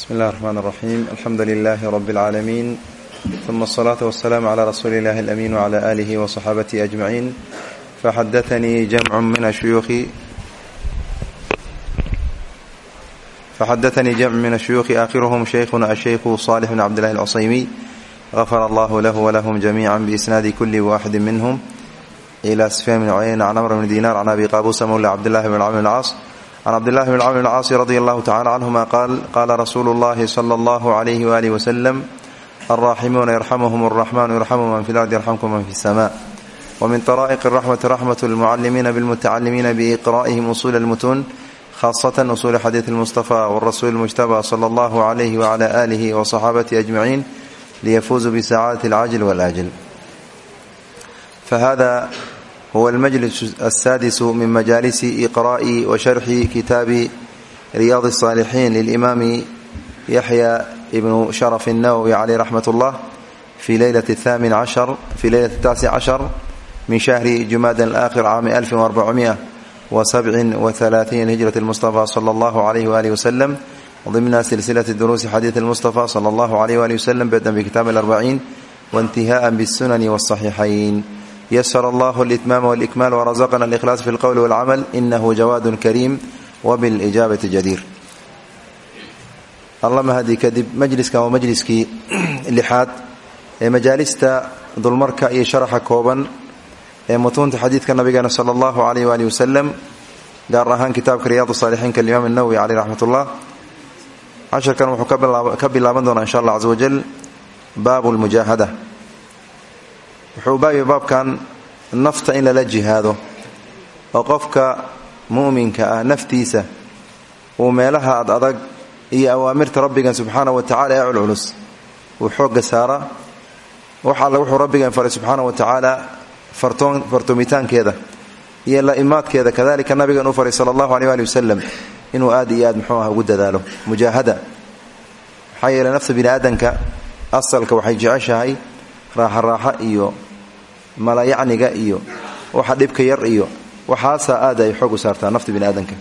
bsmi اllah الرحmn الرaxيm alxamdu لlah rb العaalamiin ثuma الصlaaة والسlاam عlى rasuuli اllahi الأmin وعlى آlih وصxaabatihi أجmaعin faxadaanii jamc min ashuyuuhi faxadaanii jamc min الshuyuuخi aakhiruhm shaykhuna الshaykhu صالح بn cabdالlahi الcusaymiy غafar allah lah wlahm جamiعا bإsnaadi kuli waaxidi minhm إlى sfyan bn cuyayna can amr bn dinar can abi qabusa mawla cabdالlahi bn cmr bn caas can cabdillahi bn camr bn caasi radi allahu tacala canhuma qaal qaala rasuulu llahi sala allahu alayhi waalihi wasalam alraaximuuna yarxamuhum alraxmanu yarxamu man fi lardi yarxamkum man fi sama wmin طaraa'iq raxmati raxmat lmucalimiina bilmutacalimiina biiqra'ihim usuul lmutuun khaasatan usuuli xadiid lmustafa wrasuuli mujtaba sala allahu alayhi wcala alihi wصaxaabatihi ajmaciin liyafuuzuu bisacaadati alcaajil walaajil huwa almajlis asaadisu min majaalisi iqra'i wa sharxi kitaabi riyaad الصaalixiin lilimaami yaxya ibnu sharaf الnawowi caleyh raxmat اllah fi leylati الthamin cashar fi leylati الtaasic cashar min shahri jumaada alaakhir caami alfi وarbacumiئa wa sabcin وaثalaaثiin hijrat اlmustafa salى اllahu عalayh walih waslem ضimna silsilati duruusi xadiid اlmustafa salى اllahu عalayh walih waslem bedan bikitaab اlarbaciin waاntihaءa bالsunani wالصaxiixayn ysr allah اlitmaam wاlkmaal wrazaqna اlإkhlaas fi اlqowli wاlcamal inahu jawaad kariim wbiاlijaabati jadiir allama hadii kadib majliskan waa majliskii lixaad ee majaalista dulmarka iyo sharaxa kooban ee mutuunta xadiidka nabigeena salى اllahu alayh wali wasalam gaar ahaan kitaabka riyaad saalixiinka alimaam اnawowi caleyh raxmat ullah casharkan wuxuu ka bilaaban doonaa insha allah caza wajal baab اlmujaahada wuxuu baabya baabkan nafta in lala jihaado oo qofka mu'minka ah naftiisa uu meelaha ad adag iyo awaamirta rabbigan subxaana wa tacala ee culculus uu xoogga saara. Wax alle wuxuu rabbigan faray subxaana wa tacaala fartoomitaankeeda iyo la'imaadkeeda. Kadalika nabigan u faray sala allahu aleyh ali wasalam inuu aad iyo aad muxuu ah ugu dadaalo mujaahada. Maxaa yeele nafta bini asalka waxay jeceshahay raaxa raaxa iyo malayacniga iyo waxa dhibka yar iyo waxaasaa aad ay xoog u saartaa nafta bini aadanka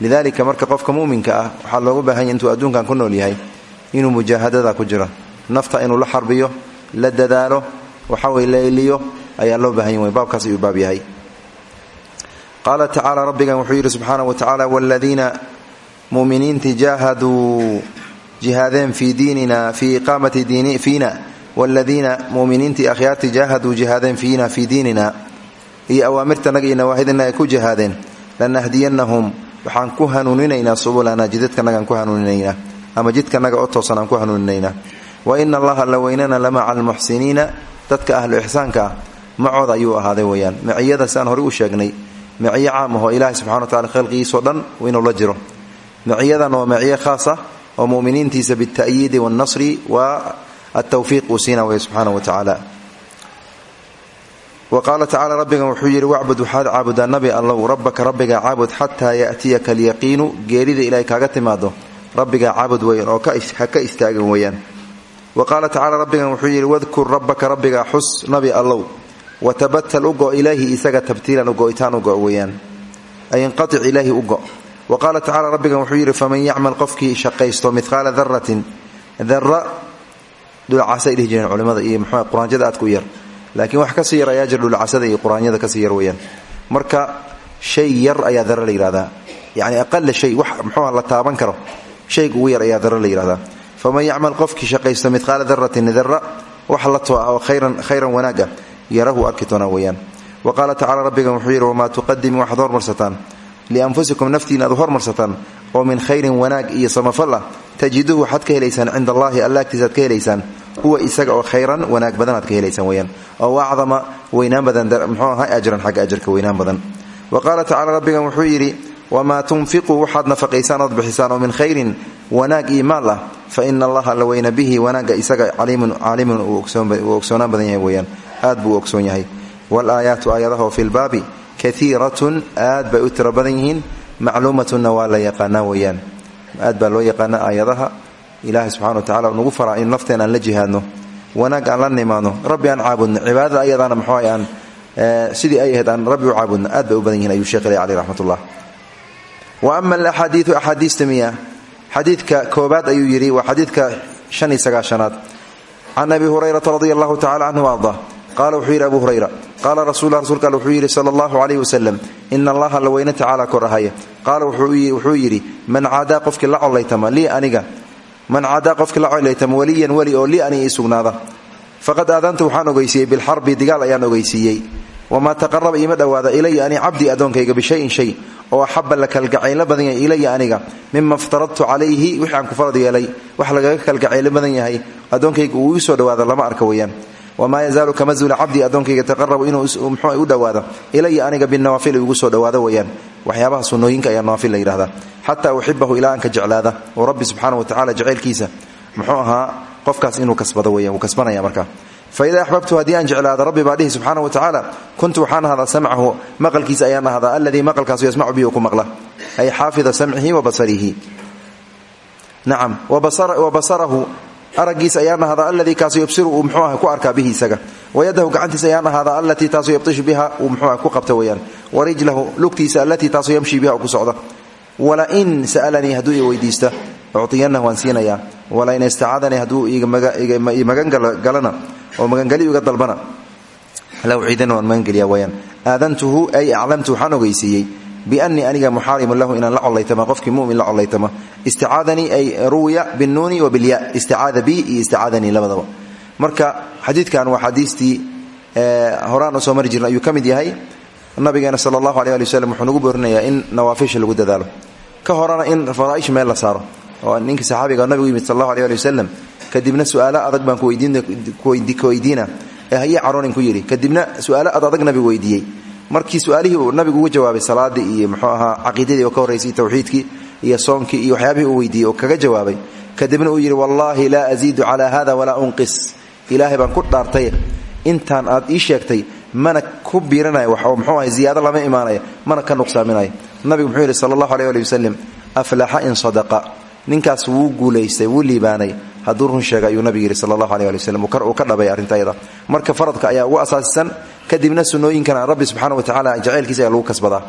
lidaalika marka qofka muminka ah waxaa looga baahanya intuu adduunkan ku nool yahay inuu mujaahadada ku jiro. Nafta inuu la xarbiyo la dadaalo waxawey la eliyo ayaa loo baahanya w baabkaas ayuu baab yahay. Qaala tacaala rabbigan wuxuu yidhi subxaana wa tacaala wladiina muminiinti jaahaduu jihaadeen fii diinina fii iqaamati fiina wladiina muminiintii akhyaartii jaahaduu jihaadeen fiina fii diinina iyo awaamirtanaga iyo nawaahidina ay ku jihaadeen lanahdiyanahum waxaan ku hanuuninaynaa subulana jidadkanagaan ku hanuuninaynaa ama jidkanaga oo toosan aan ku hanuuninaynaa wa ina allaha la weynana lamaca almuxsiniina dadka ahlu ixsaanka ah macooda ayuu ahaaday weyaan maciyada siaan horey u sheegnay maciyo caam ahoo ilaahay subxana wa tacala khalqigiisoo dhan inuu waa oo muminiintiisa bita'yiidi wاlnasri wa atawfiiq uu siina way subxaana wa tacaala wa qaala tacala rabbigan wuxuu yidhi wacbud waxaad caabudaa nabi allow rabbaka rabbigaa caabud xataa ya'tiyaka alyaqiinu geerida ilaahay kaaga timaado rabbigaa caabud weyan oo ha ka istaagan weeyaan wa qaala tacala rabbigan wuxuu yidhi wadkur rabbaka rabbigaa xus nabi allow watabatal u go ilaahi isaga tabtiilan u go'itaan u go weeyaan ay inqatic ilaahi u go wa qaala tacala rabbigan dhulcasay dhihi jireen culimada iyo mxu quraanjada aad ku yar. Laakiin wax ka sii yar ayaa jir dhulcasada iyo quraanyada ka sii yar weyaan marka shay yar ayaa dara la yihahdaa yani shay wax mxuuha la taaban karo shayga ugu yar ayaa dara la yihahdaa faman yacmal qofkii shaqaysto midqaala daratin dara wax la too ah oo khayran wanaaga yarahu arki doonaa weyaan wa qaala tacala rabbigan wuxuu yidhi wamaa tuqadimu waxaad hormarsataan lianfusikum naftiina aad hormarsataan oo min khayrin wanaag iyo samafal ah tajiduhu waxaad ka helaysaan cinda allahi alla agtiisa aad ka helaysaan huwa isaga oo khayran wanaag badan aad ka helaysaan weyaan oo acdama weynaan badan mxuu aha ajran xagga ajarka weynaan badan. Wa qaala tacala rabbigan wuxuu yidhi wamaa tunfiquu waxaad nafaqaysaan ood bixisaan min khayrin wanaag iyo maal ah. Fa ina allaha la weyna bihi wanaagga isaga caalimun uu ogsoonaan badan yahay weyaan aad buu ogsoon yahay. Walaayaatu aayadaha fi lbaabi kaiiratun aad bay u tiro badan yihiin waa la yaqaanaa weyaan aad baa loo yaqaana aayadaha. Ilaahay subxana wa tacala nagu faraa in nafteen la jihaadno wanaag aan la rabbi aan caabudno cibaadada ayadaana mxuu aan sidii ay ahayd rabbi u caabudno aad bay u badan yihiin ayuu sheekh ilay caleh raxmat ullah wa ama alaxaadiiu axaadiista miya. Xadiidka koobaad ayuu yidhi waa xadiidka shan iyo sagaashanaad can abi hurayrata radi allahu tacala canhu qaala wuxuu yidhi abu hurayra qaala rasulla rsulka al wuxuu yidhi sala allahu calayhi wasalam ina allaha la weyne tacaala kor ahaya qaala wuxuu yidhi man caadaa qofkii la collaytama lii aniga. Man caadaa qofkii la collaytama weliyan weli oo lii aniga ii faqad aadaanta waxaan ogeysiiyey bilxarbi digaal ayaan ogeysiiyey wamaa taqaraba iima dhowaada ilaya ani cabdii addoonkayga bishayin shay oo axaba la kalgacaylo badan yahay aniga. Mima iftaradtu calayhi wixii aan ku farad yeelay wax lagaga kalgacaylo badan yahay addoonkayga uu soo dhowaado lama arka weeyaan wamaa yazaalu kama zuula cabdii addoonkayga taqarabu inuu mxuu u dhowaado ilaya aniga binawaafil igu soo dhowaado weeyaan waxyaabaha sunnooyinka ayaa nawaafil la yidhahdaa xataa uxibahu ilaa aan ka jeclaada oo rabbi subxaana wa tacala jacaylkiisa muxuu ahaa qofkaas inuu markaa faida axbabtu haddii aan jeclaado rabbi baa dhihi subxaana wa tacaala kuntu waxaan ahadaa samcahu maqalkiisa ayaan ahadaa aladii maqalkaasu yasmacu bihi ku maqla ay xaafida samcihi wa basarihi nacam wa araggiisa ayaan ahadaa aladii kaasu yubsiru uu ku arkaa bihi wayadahu gacantiisa ayaan ahadaa allatii taasu yabtishu biha uu ku qabta weyaan warijlahu lugtiisa allatii taasu yamshi biha ku socda walain sa'alanii hadduu i weydiista uciyanahu waan siinayaa. Walain istacaadanii hadduu magangalana oo magangeli iga dalbana. La uciidana waan magangeliya wayaan aadantuhu ay aclamtu waxaan bianii aniga muxaarimun lahu inaan la collaytama qofkii mumin la collaytama. Isticaadanii ay ruwiya binuuni wa bilya isticaada bi iyo isticaadanii labadaba. Marka xadiidkan waa xadiistii horaan u soo mari jirna ayuu ka mid yahay. Nabigeena sala allahu aleh ali waslem wuxuu nagu boorinayaa in nawaafisha lagu dadaalo. Ka horena in faraa'ish meel la saaro. Oo ninkii saxaabiga nabigu yimid sal allahu aleh ali wasalam kadibna su'aalo adag baan kuweydiina ee hayee caroonin ku yidhi kadibna su'aalo ad adag nabigu weydiiyey markii su'aalihii uu nabigu uga jawaabay salaadii iyo muxuu ahaa caqiidadii oo ka horraysay tawxiidkii iyo soonkii iyo waxyaabihii uu weydiiyey oo kaga jawaabay kadibna uu yidhi wallaahi laa aziidu calaa hada walaa unqis. Ilaahay baan ku dhaartay intaan aad ii sheegtay mana ku biiranaya wax oo muxuu ahay ziyaado lama imaanaya mana ka nuqsaaminaya nabigu muxuu yidhi sala allahu aleh ali wasalam in sadaqa. Ninkaas wuu guulaystay wuu liibaanay. Hadduu run sheega ayuu nabigu yidhi sala allahu aleh ali ka dhabay arrintayada marka faradka ayaa ugu asaasisan kadibna sunnooyinkana rabbi subxaana wa tacala jacaylkiisa ayaa lagu kasbadaa.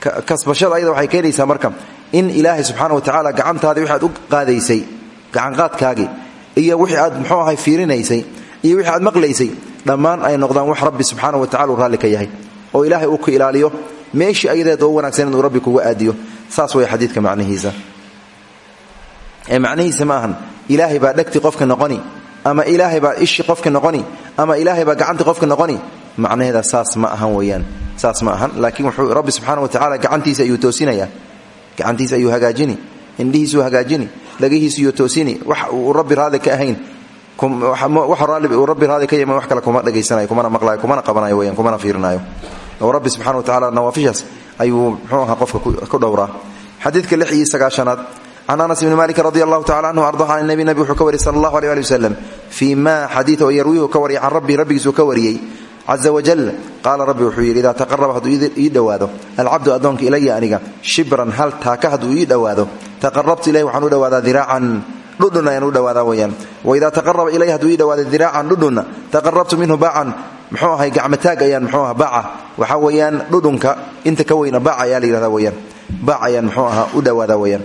Kasbashada ayada waxay keenaysaa marka in ilaahay subxaana wa tacaala gacantaadii wixi aad u qaadaysay gacanqaadkaagii iyo wixii aad muxuu ahay fiirinaysay iyo wixii aad maqlaysay dhammaan ay noqdaan wax rabbi subxaana wa tacala uu raalli ka yahay oo ilaahay uu ku ilaaliyo meeshii ayadeed oo wanaagsan inuu rabbi kuga aadiyo. Saas way xadiidka macnihiisa. Ee macnihiisa ma ahan baa dhegti qofka noqoni ama ilaahay baa ishi qofka noqoni ama ilaahay baa gacanti qofka noqoni macnaheeda saas ma ahan weyaan saas ma ahan. Laakiin wuxuu rabbi subxaana wa tacala gacantiisa ayuu toosinayaa. Gacantiisa ayuu hagaajini. Indhihiisuu hagaajini. Dhagihiisuyuu toosini. Wax uu rabbi raali ka ahayn. Wax uu rabbi raali ka yama wax kale kuma dhegaysanayo kumana maqlaayo kumana qabanayo weyaan kumana fiirinaayo oo rabbi subxana wa tacala nawaafishaas ayuu muxuu ahaa qofka ku dhowraa. Xadiidka lix iyo sagaashanaad can anas bni malik radi allahu tacala anhu ardaha an nabi nabi wuxuu ka wariyay sala allahu aleh ali wasalam fii ma xadiid oo yarwiihu caza wajal qaala rabbi wuxuu yidhi idaa taqaraba hadduu ii dhowaado alcabdu addoonka ilaya aniga shibran hal taaka hadduu ii dhowaado taqarabtu ilahi waxaan u dhowaadaa diraacan dhudhun ayaan u dhowaadaa weyaan waidaa taqaraba ilay hadduu ii dhowaado diraacan dhudhunna taqarabtu minhu baacan muxuu ahay gacmataag ayaan muxuu aha baaca waxaa weeyaan dhudhunka inta ka weyna baaca ayaa la yidhahda weyaan baac ayaan muxuu ahaa u dhowaadaa weyaan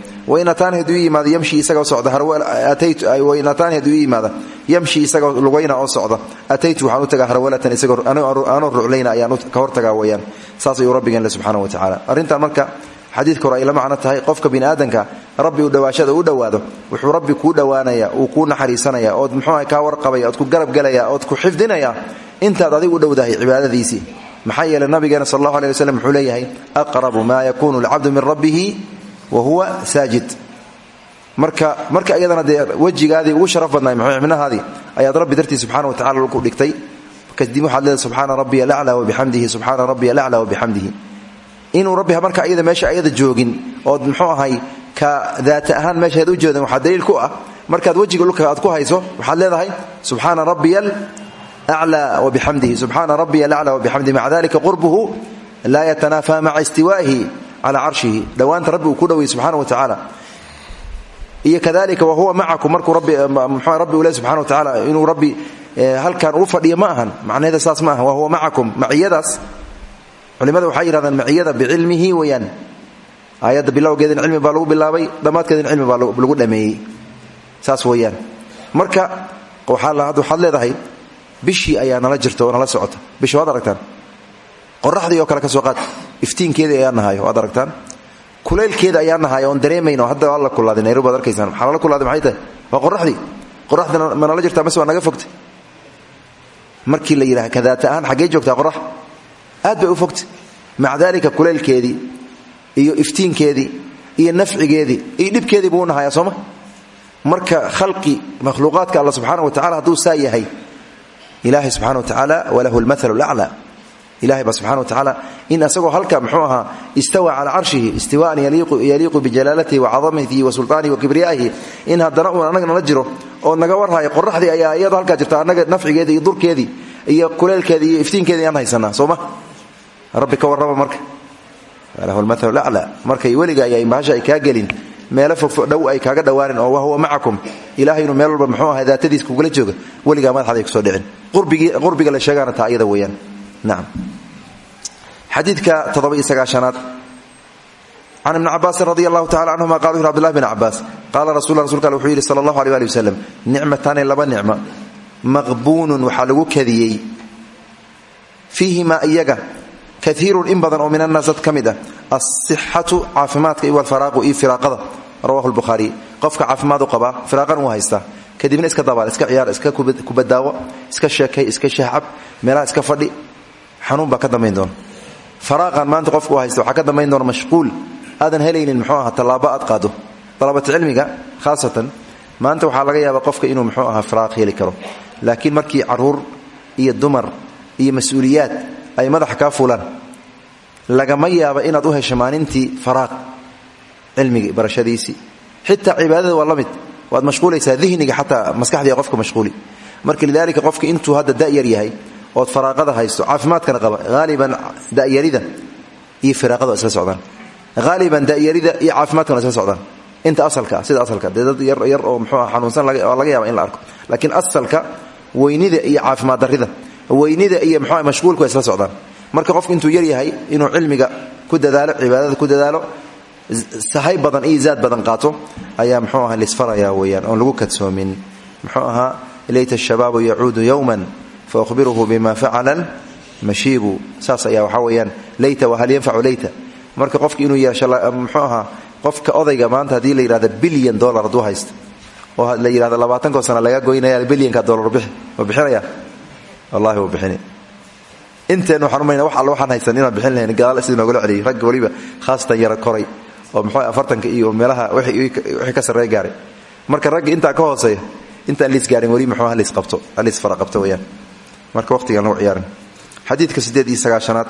yamshi isagoo lugayna oo socda. Ataytu waxaan u tagaa harwalatan isagoo aanoo ruclayna ayaan ka hortagaa weyaan. Saas ayuu rabbigeen le subxaana wa tacaala. Arrintan marka xadiidka hore ay la tahay qofka biniaadanka rabbi u dhowaashada u dhowaado wuxuu rabbi kuu dhowaanaya uu kuu naxariisanaya ood muxuuha kaa warqabaya ood ku garabgelaya ood ku xifdinaya intaad adigu u dhowdahay cibaadadiisii. Maxaa yeeley nabigeena sal allahu aleh aqrabu maa yakunu alcabdu min rabbihi wa huwa saajid. Marka marka iyadana dee wejigaadii ugu sharaf badnaay mxminahaadii ayaad rabbi dartii subxana wa tacala ku dhigtay. Kadib waxaad leedahay subxaana rabbiya alaclaa wabixamdihi subxaana rabbiya alaclaa wabixamdihi inuu rabbi marka ayada meesha ayada joogin ood muxuu ahay ka daata ahaan meeshaad u jeedan waxaa daliil ku ah. Markaad wejiga lulka aad ku hayso waxaad leedahay subxaana rabbiya alaclaa wabixamdihi subxaana rabbiya alaclaa wabixamdihi maca dalika qurbuhu laa yatanaafa maca istiwaa'ihi calaa carshihi dhowaanta rabbi uu ku dhowayay subxana wa tacaala iyo kadalika wahuwa macakum markuu rabbi ule subxana wa tacaala inuu rabbi halkan uu fadhiyo ma ahan macnaheeda saas ma aha wahuwa macakum maciyadaas culimada waxay yidhahdaan maciyada bicilmihi weyaan aayadda bilowgeedin cilmi baa lagu bilaabay dhammaadkeedin cilmi baa lagu dhameeyey saas weeyaan marka waxaad leedahay bishii ayaa nala jirta oo nala socota bishi waad aragtaan qoraxdii oo kale ka soo qaad iftiinkeedii ayaa nahayo waad aragtaan? Kuleylkeeda ayaa nahayo oon dareemayno hadda waa la kulaaday nairobi ad arkaysaan maxaa lala kulaaday maxay tahay? Waa qoraxdii qoraxdina ma nala jirtaa mase waa naga fogta markii la yidhaha kadaata ahaan xaggee joogtaa qorax aad bay u fogta maca daalika kuleylkeedii iyo iftiinkeedii iyo nafcigeedii iyo dhibkeedii buu u nahayaa sooma marka khalqi makhluuqaadka alla subxaana wa tacala hadduu saa yahay ilaahay subxana wa tacaala walahu lmaal laclaa ilahay ba subxana wa tacaala in asagoo halka ahaa istawa calaa carshihi istiwaan yaliiqu bijalaalatihi wa cadamatihi wa sulطaanihi wa kibriyaa'ihi in haddana uun annaga nala oo naga warhaya qoraxdii ayaa iyadoo halkaa jirta annaga nafcigeedii iyo durkeedii iyo kuleelkeedii iyo iftiinkeedii aan haysanaa soo ma? Rabbi ka warraba marka. Laclaa markay weliga ay bahasha ay kaa gelin meelo fog dhow ay kaaga dhowaanin oo wahuwa macakum ilahay inuu meel walba muxuu aha daatadiis kugula jooga weligaa madaxaday ku soo dhicin. Qurbiga la sheegaana taa iyada xadiidka toddoba-iyo sagaashanaad can ibni cabaasin radi allahu tacala canhuma qala wuxu abdullahi bn cabaas qaala rasul rasulka al wuxuu yidhi sala allahu aleh ali wasalam nicmataani laba nicmo maqbuunun waxaa lagu kadiyey. Fiihimaa iyaga kaiirun in badan oo min annaas dad ka mid ah alsixatu caafimaadka iyo alfaraaqu iyo firaaqada. Rawahu lbukhaariy qofka caafimaad u qabaa firaaqan uu haystaa. Kadibna iska dabaal iska ciyaar iska kubadaawo iska sheekay iska shahcab meelaha iska fadhi xanuun baa ka dambayn doona. Faraaqan maanta qofku haysta waxaa ka dambayn doona mashquul. Aadan helaynin muxuu aha tallaabo aad qaado. Dalabata cilmiga khaasatan maanta waxaa laga yaabaa qofka inuu muxuu ahaa firaaq heli karo. Laakiin markii carruur iyo dumar iyo mas'uuliyaad ay madaxa kaa fuulaan lagama yaaba inaad u hesho maalintii faraaq cilmigii barashadiisii xitaa cibaadada waa mid. Waad mashquulaysaa dihniga xataa maskaxdiia qofka mashquuli. Marka lidaalika qofka intuu hadda da'yar yahay ood faraaqada haysto caafimaadkana qaba. Haaliban da'yarida iyo firaaqada waa isla socdaan. Haaliban da'yarida iyo caafimaadkana isla socdaan. Inta asalka sida asalka dad yar yar oo muxuu xanuunsan laga yaaba in la arko. Laakiin asalka weynida iyo caafimaad darrida weynida iyo muxuu mashquulku waa isla socdaan. Marka qofku intuu yar yahay inuu cilmiga ku dadaalo cibaadada ku dadaalo sahay badan iyo zaad badan qaato ayaa muxuu aha lisfaraya weeyaan oon lagu kadsoomin. Muxuu ahaa layta shabaabu yacuudu yowman faahbiruhu bima facala mashiibu saas ayaa waxaa weeyaan layta wahal yanfacu layta marka qofka inuu yeesho muxuu ahaa qofka odayga maanta haddii la yidhahdo bilyan dollar hadduu haysto oo la yidhahdo labaatankoo sana laga goynaya bilyanka dollar bixi ma bixinaya wallahi wuu bixini inteen waxaan umayna wax alla waxaan haysan inaan bixin lahayn gadaal sidii noogala celiyay ragga weliba khaasatan yara koray oo muxuu afartanka iyo meelaha wixii ka sarreeya gaaray marka ragga intaa ka hooseeya intaan liis gaarin weli muxuu halis qabto halis fara qabto weeyaan marka waqtigan lagu ciyaarin. Xadiidka siddeed iyo sagaashanaad.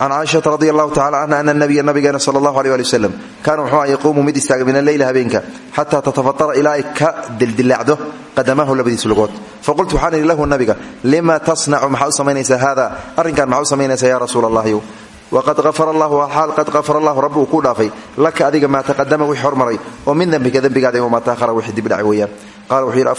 Can caaishata radi allahu tacala canha ana nabiya nabigeena sala allahu aleh ali wasalam kaana wuxuu yaquumu mid istaaga min alleyli habeenka xataa tatafatara ilaa ay ka dildilaacdo qadamahu labadiis lugood. Faqultu waxaan idhi lahu nabiga lima tasnacu maxaa u samaynaysaa hada arrinkan maxaa u samaynaysaa ya rasuula allahi waqad afara allahu xaal qad afara allahu rabbi uu ku dhaafay. Laka adiga maa taqadama wixii hormaray oo min dembika dembigaada wamaa taahara wixii dibdhacay weeyaan qaala wuxuu yidhi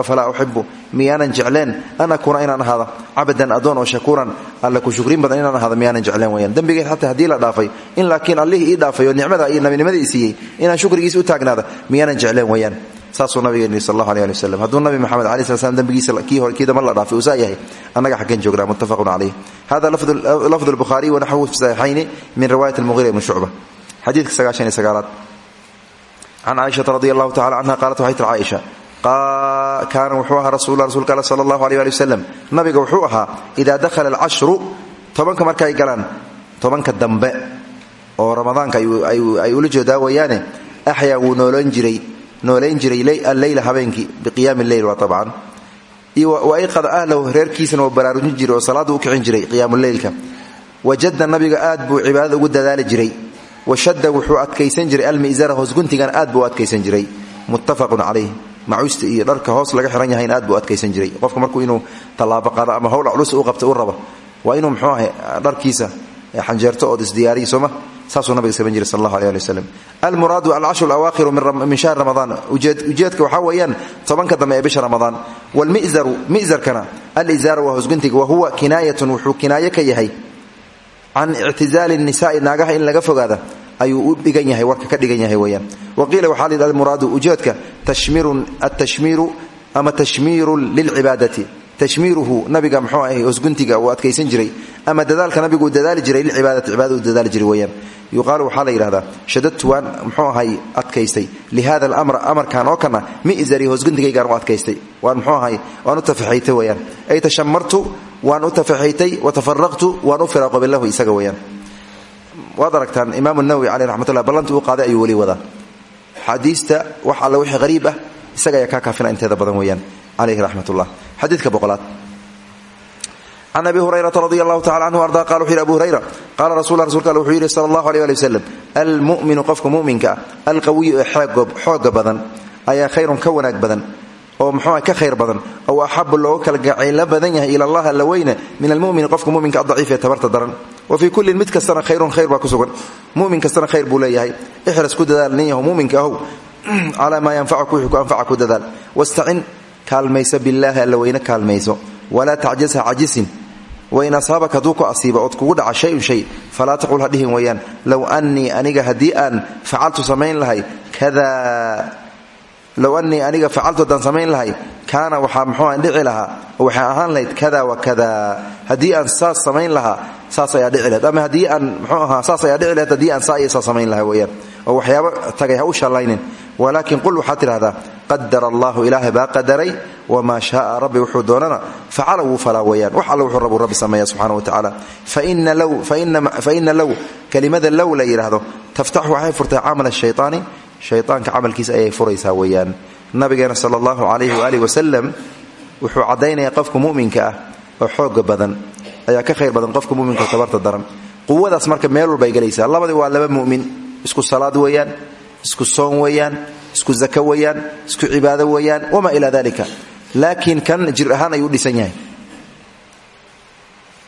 afalaa uxibu miyaanan jecleen? An akuuna inaan ahaada cabdan adoon oo shakuuran. Alla ku shukrin badan inaan ahaada miyaanan jecleen weyaan dembigeed xataa haddii la dhaafay in laakiin allihii ii dhaafay oo iyo nabinimada ii siiyey inaan shukrigiisa u taagnaada miyaanan jecleen weyaan saasuu nabigeen yidhi sal allahu aleh ali nabi moxamed alai sla slam dembigiisa kii hore kii damar la dhaafay uu saa yahay? Annaga xaggeen joognaa muttafaqun calayh hada lafdu lbukhaariy wanaxwuhu fi saxiixayni min riwaayat almughira ibni shucba. Xadiidka sagaashan iyo sagaalaad. Can caaishata radi allahu tacala canha qaalat waxay kaana wuxuu ahaa rasulla rsulka al sala allahu aleh ali wasalam nabiga wuxuu ahaa idaa dakhala alcashru tobanka markaay galaan tobanka dambe oo ramadaanka ay ula jeedaa weeyaane axyaa wuu noolayn jiray alleyla habeenkii biqiyaami leyl waa abcan wa ayqada ahlahu reerkiisana waa baraarujin jiray oo salaaddu u kicin jiray qiyaamuleylka wajadda nabiga aad buu cibaadada ugu dadaali jiray. Washadda wuxuu adkaysan jiray almi'zara hoos guntigana aad macuusta iyo dharka hoos laga xiran yahayna aad buu adkaysan jiray. Qofka markuu inuu tallaabo qaado ama howla culus u qabta u rabo. Waa inuu muxuu ahay dharkiisa xanjeerto ood isdiyaariya sooma saasuu nabiga samayn jiray sal allahu aleh ali wasalam almuraadu alcashru alawaakiru min shahri ramadaan ujeedka waxaa weeyaan tobanka dambe ee bisha ramadaan waalmi'zaru mi'zarkana alizaaru waa hoosguntiga wa huwa kinaayatun wuxuu kinaayo ka yahay. Can ictizaali nisaai naagaha in laga fogaada ayuu u dhigan yahay warka ka dhigan yahay weyaan wa qiila la yidhahda muraadu ujeedka tashmiirun atashmiiru ama tashmiirun lilcibaadati. Tashmiiruhu nabiga mxuu ahay hosguntiga uu adkaysan jiray ama dadaalka nabigu dadaali jiray lilcibaadati cibaadada uu dadaali jiray weyaan yuqaalu waxaa la yidhahdaa shadadtu waan mxuu ahay adkaystay. Lihada alamra amarkan oo kana mizari hosguntigaygaan u adkaystay. Waan mxuu ahay waan u tafaxaytay weyaan ay tashamartu waan u tafaxaytay watafaraqtu waan u firaaqobe lahu isaga weyaan waad aragtaan imaam nawowi caleyh raxmatullah ballantii uu qaaday ayuu weli wadaa. Xaadiista wax alle wixii hariib ah isaga ayaa kaa kaafina inteeda badan weeyaan caleyhi raxmatullah. Xadiidka boqolaad. Can abi hurayrata radi allahu tacala canhu arda qala wuxu yidhi abu hurayra qaala rasul rasulka alle wuxuu yidhi sala allahu aleyh ali wasalam qofka mu'minka ah alqawiyu ee xooga badan ayaa khayrun ka wanaag badan oo mxuuah ka khayr badan ow axabu looga kala gacaylo badan yahay ila allah alla weyne min almumini qofka muminka adaciif ee tabarta daran. Wa fii kullin mid kastana khayrun khayr baa ku sugan. Mumin kastana khayr buu leeyahay. Ixras ku dadaal nin yahu muminka ahow. Calaa maa yanfacuka wixii ku anfaca ku dadaal. Wastacin kaalmayso billaahi alla weyne kaalmayso. Walaa tacjasha cajisin. Wain asaabaka hadduu ku asiiba kugu dhaca shay falaa taqul ha dhihin weeyaan. Low aniga haddii aan samayn lahay kada low anii aniga facaltu haddaan samayn lahay kaana waxaa mxuua dhici lahaa oo ahaan lahayd kada wa kada. Haddii aan saas samayn lahaa saas ayaa dhici lahayd. Ama haddii aan mxuu ahaa saas ayaa dhici lahayd haddii aan saa iyo saa samayn lahaa weeyaan. Oo waxyaabo tagay ha u shallaynin walaakin qul waxaad tidhahdaa qadara allahu ilaahay baa qadaray wamaa shaaa rabbi wuxuu doonana facala wuu falaa weeyaan. Wax alle wuxuu rabu rabbi sameeya subxana wa tacaala faina low kelimada low la yidhaahdo taftaxu waxay furtaa camal shayطaani shayطaanka camalkiisa ayay furaysaa weeyaan. Nabigeena sala allahu calayhi waaalih wasalam wuxuu caddaynaya qofka mu'minka ah oo xooga badan. Ayaa ka khayr badan qofka muminka tabarta daran. Quwadaas marka meel walbay gelaysaa. Labadii waa laba mu'min. Isku salaad weeyaan isku soon weeyaan isku zako weeyaan isku cibaado weeyaan wamaa ilaa dalika laakiin kan jir ahaan ayuu dhisan yahay.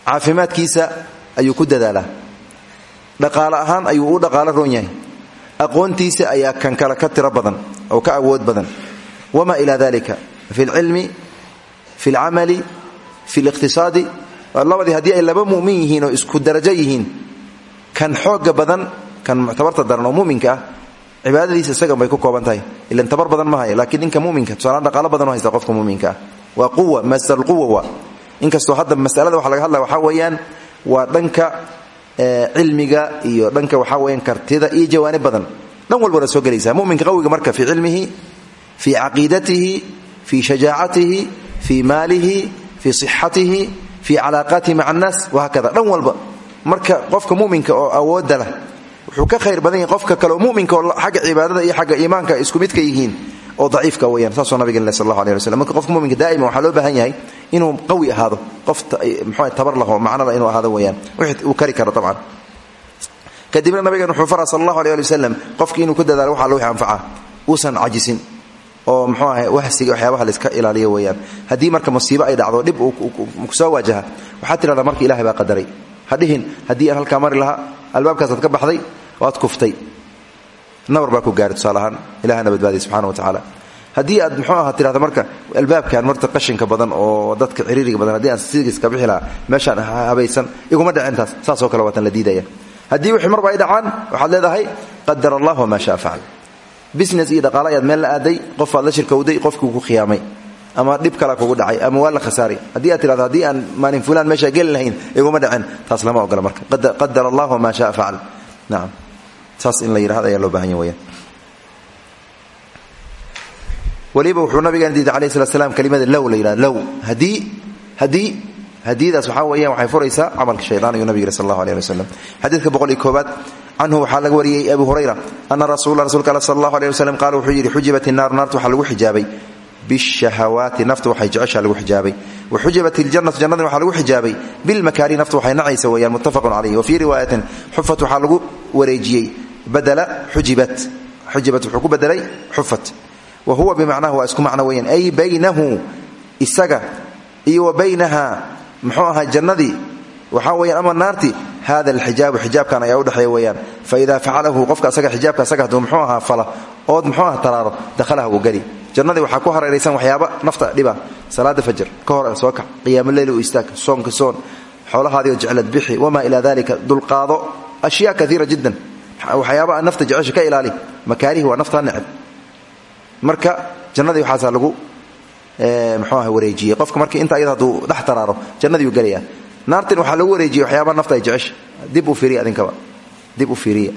Caafimaadkiisa ayuu ku dadaalaa. Dhaqaale ahaan ayuu u dhaqaalo roon yahay aqoontiisa ayaa kan kale ka tiro badan oo ka awood badan. Wamaa ilaa dalika fi lcilmi fi lcamali fi liqhtisaadi labadii haddii ay laba mu'min oo isku darajo kan xooga badan kan tabarta daran muminka ah cibaadadiisa bay ku kooban tahay. Tabar badan ma haya laakiin ninka muminka tusalaan dhaqaalo badan oo haysta qofka muminka ah. Waa quwa masdarulquwa waa. Inkastoo hadda masalada waxa laga hadlaya waxaa weeyaan waa dhanka cilmiga iyo dhanka waxaa weyaan kartida iyo jawaanib badan. Dhan walbana soo gelaysaa. Muminka qawiga marka fii cilmihi fii caqiidatihi fii shajaacatihi fii maalihi fii sixatihi fii calaaqaatihi maca annaas wahaakada dhan walba marka qofka muminka oo awoodda lah wuxuu ka khayr badan yahay qofka kaleoo muminka oo xagga cibaadada iyo xagga iimaanka isku midka yihiin oo daciifka weyaan saasoo nabigen sal allahu aleh qofka muminka daa'iman waxaa loo baahan yahay inuu qawi ahaado qof tabar laho macnala inuu ahaado weyaan uu kari karo dabcan. Kadibna nabigen wuxuu fara sal allahu aleh ali wasalam qofki inuu ku dadaalo waxa alla wixi anfaca uusan cajisin. Oo mxuu ahay wahsiga waxyaabaha laiska ilaaliyo weyaan haddii marka musiibo ay dhacdo dhib ku soo waajaha waxaad tidhahdaa marka ilahay baa qadaray. Hadhihin haddii aan halkaa mari lahaa albaabkaasaad ka baxday waad kuftay. Nabar baa ku gaaray tusaale ahaan ilahana badbaadiy subxana wa tacaala haddii aad muxuu aha tirahda marka albaabkan marta qashinka badan oo dadka ciriiriga badan haddii aan sigiiska bixi lahaa meeshaan habaysan iguma dhacintaas saasoo kale waatan la diidaya. Haddii wixii marba ay dhacaan waxaad leedahay qadar allah wamaa shaa facal. Business iyo dhaqaale meel la aaday qofaad la shirkowday qofkii ku khiyaamay ama dhib kala kugu dhacay ama waa la khasaaray haddii aad tirahdo haddii aan maalin fulaan meeshaa geli lahayn iguma dhacin taas lama ogola marka. Qadar allah wamaa shaa facal. Nacam saas in la yidhahdo ayaa loo bahanya weyaan weliba wuxuu nabigeena diiday alayh slat slam kelimada la yidhahdo. Low haddii haddii hadiidaas waxaa weeyaan waxay furaysaa shaytaan ayuu nabig yiri sal allahu aleh ali boqol iyo koobaad canhu waxaa laga wariyey abu hurayra ana rasuula rasulka all sal allahu aleh wasalam qaala wuxuu yidhi xujibat innaaru naartu waxaa lagu xijaabay. Bishahawaati naftu waxay jeceshaa lagu xijaabay. Waxujibat iljannatu jannadina waxaa lagu xijaabay. Bilmakaari naftu waxay nacaysa weeyaan muttafaqun calayh wa fii riwaayatin xufat waxaa lagu wareejiyey. Badala xujibat. Xujibat wuxuu ku bedelay wa huwa bimacnaha waa isku macno weeyaan. Ay baynahu isaga iyo wa baynaha muxuu ahaa jannadii. Waxaa weyaan ama naarti hada alxijaabu xijaabkan ayaa udhexeeya weyaan faida facalahu qofka asaga xijaabka asaga hadduu muxuu ahaa fala ood muxuu aha taraaro dakhalaha wuu geli. Jannadii waxaa ku hareeraysan waxyaaba nafta dhiba salaada fajr ka hor soo kac qiyaamuleyl u istaag soonka soon xoolahaadii oo jeclad bixi wamaa ilaa dalika dulqaado ashyaa kaiira jiddan. Waxyaaba a nafta jecesha ka ilaali makaarihi waa naftaa neceb marka jannadii waxaasaa lagu mxuu aha wareejiyey qofka marka inta ayada hadduu dhex taraaro jannadiiu gelayaa. Naartin waxaa lagu wareejiyey waxyaabaa nafta ay jecesha dib u fiiriya adinkaba. Dib u fiiriya.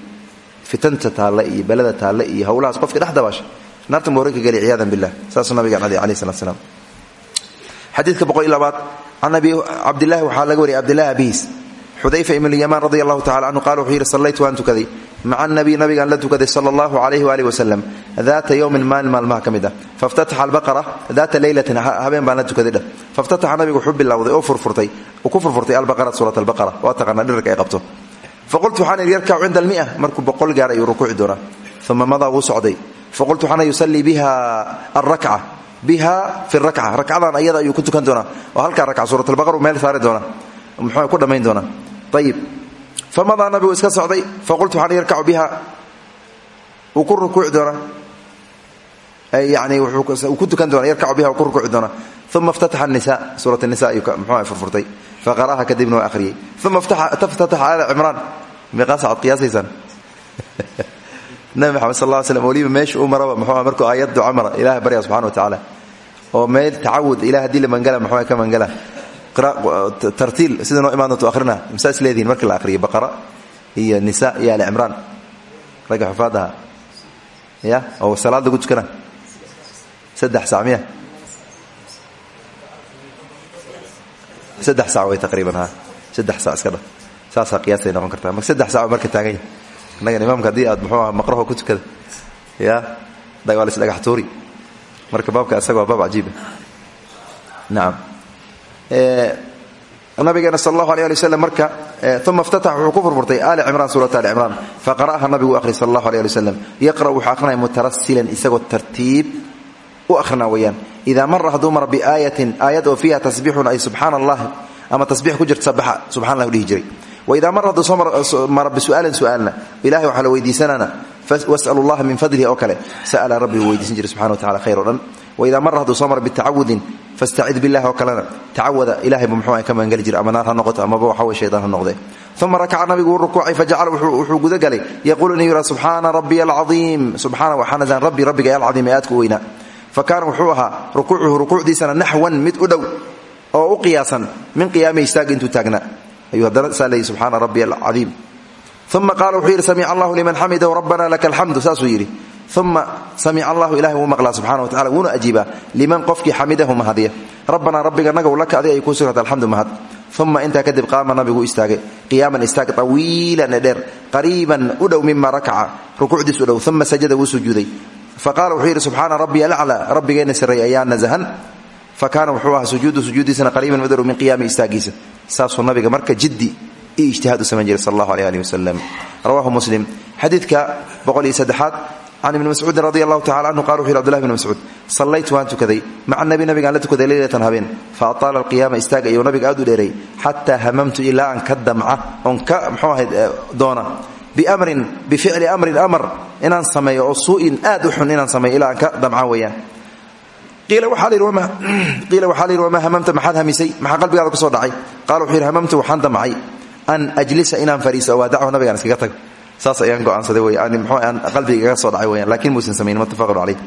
Fitanta taalle iyo belada taalle iyo howlahaas qofka dhex dabaasha. Naartan buu horey ka geliya ciyadan billah. Saasuu nabigan adi alayh salat slam xadiidka boqol iyo labaad. Can abi cabdillahi waxaa laga wariyay abdillahi abihiis xudayfa ibn lyamaan radi allahu tacala canhu qala wuxuu yidhi sallaytu waan tukaday maca nabiy nabigaan la tukaday sala allahu calayhi waalihi wasalam daata yowmin maalin maalmaha ka mid ah faftataxa albaqara daata leylatin habeen baan la tukaday dheh faftataxa nabigu wuxuu bilowday oo furfurtay ku furfurtay albaqara suurat albaqara waa taqaanaa dhirarka ay qabto faqultu waxaan idhi yarkacu cinda almia markuu boqol gaar ayuu rukuuci doonaa uma madaa wuu socday faqultu waxaana yusallii biha alrakca biha fi rakca rakcadan ayada ayuu ku tukan doonaa oo halkaa rakca suurat albaqara uu meel saari doonaa muxuu ku dhammayn doonaa ayib famadaa nabigu iska socday faqultu waxaan yarkacu biha. Wuu ku rukuuci doonaa yani wuu ku tukan doona yarkacu biha wuu ku rukuuci doonaa uma iftataxa nisa suurat nisa ayuu muxuu furfurtay. Faqara'aha kadibna waa akhriyey. Uma iftataxa aala cimraan. Meeqaasa ad qiyaasaysaan nabi maxamed sal lla ly slam weliba meesha uu maraba muxuu markuu aayad duca mara ilahay barya subxana wa tacaala oo meel tacawud ilah haddii la mangala muxuu ka mangala tartiil sida noo imaan doonto akhrina. Masaa is leedihin marka la baqara iyo nisa iyo ali cimraan ragga xufaadaha ya? Oo salaad lagu tukana saddex sac miya. Saddex sac ha. Saddex sac iska dha. Saasaa noqon kartaa. Marka saddex sac marka taagan yahay innagan imaamka haddii aad muxuu maqraho ku tukada. Ya? Waa lis dhagax tuuri. Marka baabka isaga baab cajiiba nacam nabigeena sal allahu alay ali waslm marka uma iftatax wuxuu ku furfurtay ali cimraan suurat ali cimraan. Faqara'aha nabigu ahri sal allahu alay ali waslem yaqra' wuxuu akhrinaya mutarasilan isagoo tartiib u akhrina weeyaan. Idaa mara hadduu mara biaayatin aayad oo fiiha tasbiixun ay subxaana allah ama tasbiix ku jirta sabaxa subxana allah u dhihi jiray waidaa mara hadduu soo mara bisu'aalin su'aalna ilahay waxaa la weydiisanana was'alu allaha min fadlihi oo kale sa'ala rabbi uu weydiisan jiray subxana wa tacala khayr o dhan waidaa mara hadduu soo mara bitacawudin fastacid billahi oo kalena tacawada ilahay buu muxuu ka magangeli jiray ama naar ha noqoto amaba waxa wey shaytaan ha noqdee uma rakaca nabigu wuu rukuucay fajacala wuxuu gudagalay yaquulu inuu yidha subxaana rabbiya alcadiim subxaana waxaanazaan rabbi rabbiga alcadiim ee aadka u weynaa fa kaana wuxuu ahaa rukuucuhu rukuucdiisana naxwan mid u dhow oo u qiyaasan min qiyaami istaag intuu taagnaa ayuu haddana saa leeyay subxaana rabbiya alcadiim uma qaala wuxuu yidhi samica allahu liman xamidahu rabbana laka alxamdu saasuu yidhi uma samica allahu ilahi wuu maqlaa subxana wa tacala wuuna ajiibaa liman qofkii xamidahu mahadiya rabbanaa rabbiga nagaw laka adig ay kuu sugnata alxamdu mahad uma intaa kadib qaama nabigu istaagay qiyaaman istaag tawiilan ee dheer qariiban u dhow mima rakaca rukuucdiis u dhow uma sajada wuu sujuuday faqala wuxuu yidhi subxaana rabbiya alaclaa rabbigeenna sarreey ayaa nasahan fa kaana wuxuu ahaa sujuudu sujuudiisana qariiban mid u dhow min qiyaami istaagiisa saasuu nabiga marka jiddi iyo ijtihaad u samayn jiray sal allahu aleh alih wasalam rawahu muslim xadiidka boqol iyo saddexaad can ibni mascuudin radi allahu tacala canhu qala wuxu yhi abdullahi bn mascuud sallaytu waan tukaday maca nabi nabigaan la tukaday leylatan habeen fa ataala alqiyaama istaaga iyuu nabiga aad u dheeray xataa hamamtu ilaa aan ka damca oon ka mxuu ahayd doona biamrin bificli amrin amar inaan sameeyo oo suu'in aad u xun inaan sameeyo ilaa aan ka damca weeyaan qiila waxaa la yidhi wamaa hamamta? Maxaad hamisay? Maxaa qalbigaada ku soo dhacay? Qala wuxuu yidhi waxaan damcay an ajlisa inaan fariiso waadachu nabigaan iskaga tago. Saas ayaan go'aansaday weyaan mxuu aan qalbiga igaga soo dhacay weyaan laakiin muusan samayn muttafaqun calayh.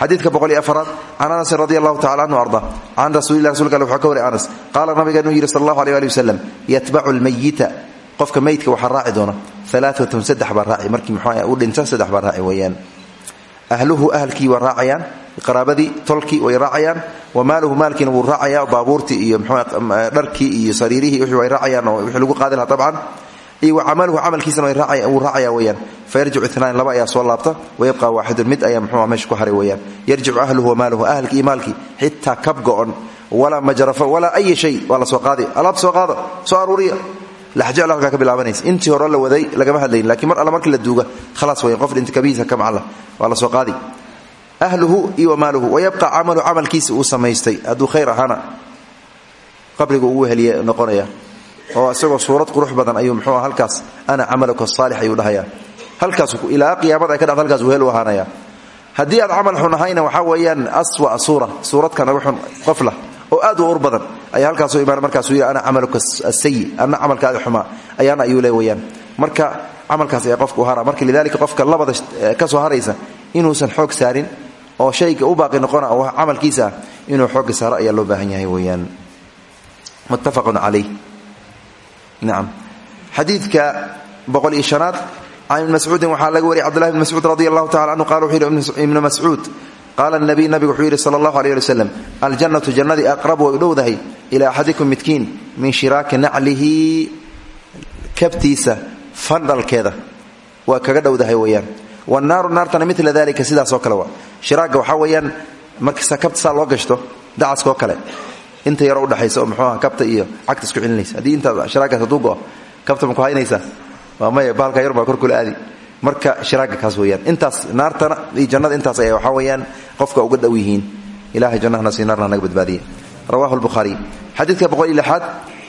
Xadiidka boqol iyo afaraad can anasin radi allahu tacala anhu arda can rasuulilah rasulka alle wuxuu anas. Qaala nabiga inuu yidhi sal allahu aleh ali wasalam yatbacu lmayita qofka meydka waxaa raaci doona. Alaaatun saddex baa raaci. Markii mxuu u dhinta saddex baa raaci weeyaan. Ahluhu ahalkii waa raacayaan qaraabadii tolkii way raacayaan wa maaluhu maalkiina wuu raacaya baabuurtii iyo dharkii iyo sariirihii way raacayaan oo wixii lagu qaadi lahaa tabcan iyo wa camaluhu camalkiisana wuu raacaya weyaan fayarjicu itnaan laba ayaa soo laabta wayabqa waaxidun mid ayaa mxuu meesha ku haray weyaan yarjicu ahluhu wamaaluhu ahalkii iyo maalkii kab go'on walaa majrafo walaa ayi shay waa soo qaadi. Alaabta soo qaada soo aruuriya. Laxjecla halkaa ka bilaabanaysa. Intii hore la waday lagama hadlayn lakiin mar alla markii la duuga khalaas weyan qof dhinta kabihiisa ka macalla waa la soo qaadi ahluhu iyo wamaaluhu wayabqa camalu camalkiisa uu samaystay. Hadduu khayr ahaana qabriga ugu heliye noqonaya. Oo isagoo suurad qurux badan ayuu mxuu halkaas ana camaluka saalix ayuu dhahaya halkaas ilaa qiyaamada ay ka dhacdo halkaas wehel u ahaanaya. Aad camal xun ahayna waxaa weeyaan aswa suura. Suuradka naga xun oo aad u ur badan ayaa halkaasuu imaan markaasuu yidhi ana camaluka asayi ana camalkaada xumaa. Ayaana ayuu le marka camalkaas ayaa qofka u hara marka qofka labada ka soo haraysa inuusan xoog saarin oo shayga u baaqi noqona oo camalkiisa inuu xoogga saaro ayaa loo baahan yahay weyaan muttafaqun calayh. Nacam xadiidka boqol iyo shanaad can ibni laga wariyay cbdullahi bn mascuud radi allahu canhu qala wuxuu yidhi ibnu mascuud qaala nabiy nabigu wuxuu yidhi sala allahu aleyh ali wasalam aljannatu aqrabu way u dhowdahay ilaa axadikum midkiin min shiraaki naclihi. Kabtiisa fandhalkeeda waa kaga dhowdahay weyaan wanaaru naartana mila dalika sidaasoo kale waa shiraaga waxaa weeyaan markasa kabta saa loo gashto dacaskoo kale. Inta yaroo udhexaysa oo muxuuaha kabta iyo cagta isku celinaysa. Haddii intaa shiraagaas hadduu go'o kabta maku haynaysaa waa maya baalka yar baa korkula aadi. Marka shiraaga kaas weyaan intaas naartana iyo jannada intaas ay waxaa weeyaan qofka uga dhow yihiin. Ilahay jannahana sii naarna naga badbaadiye rawahu lbukhaariy xadiidka boqol iyo lixaad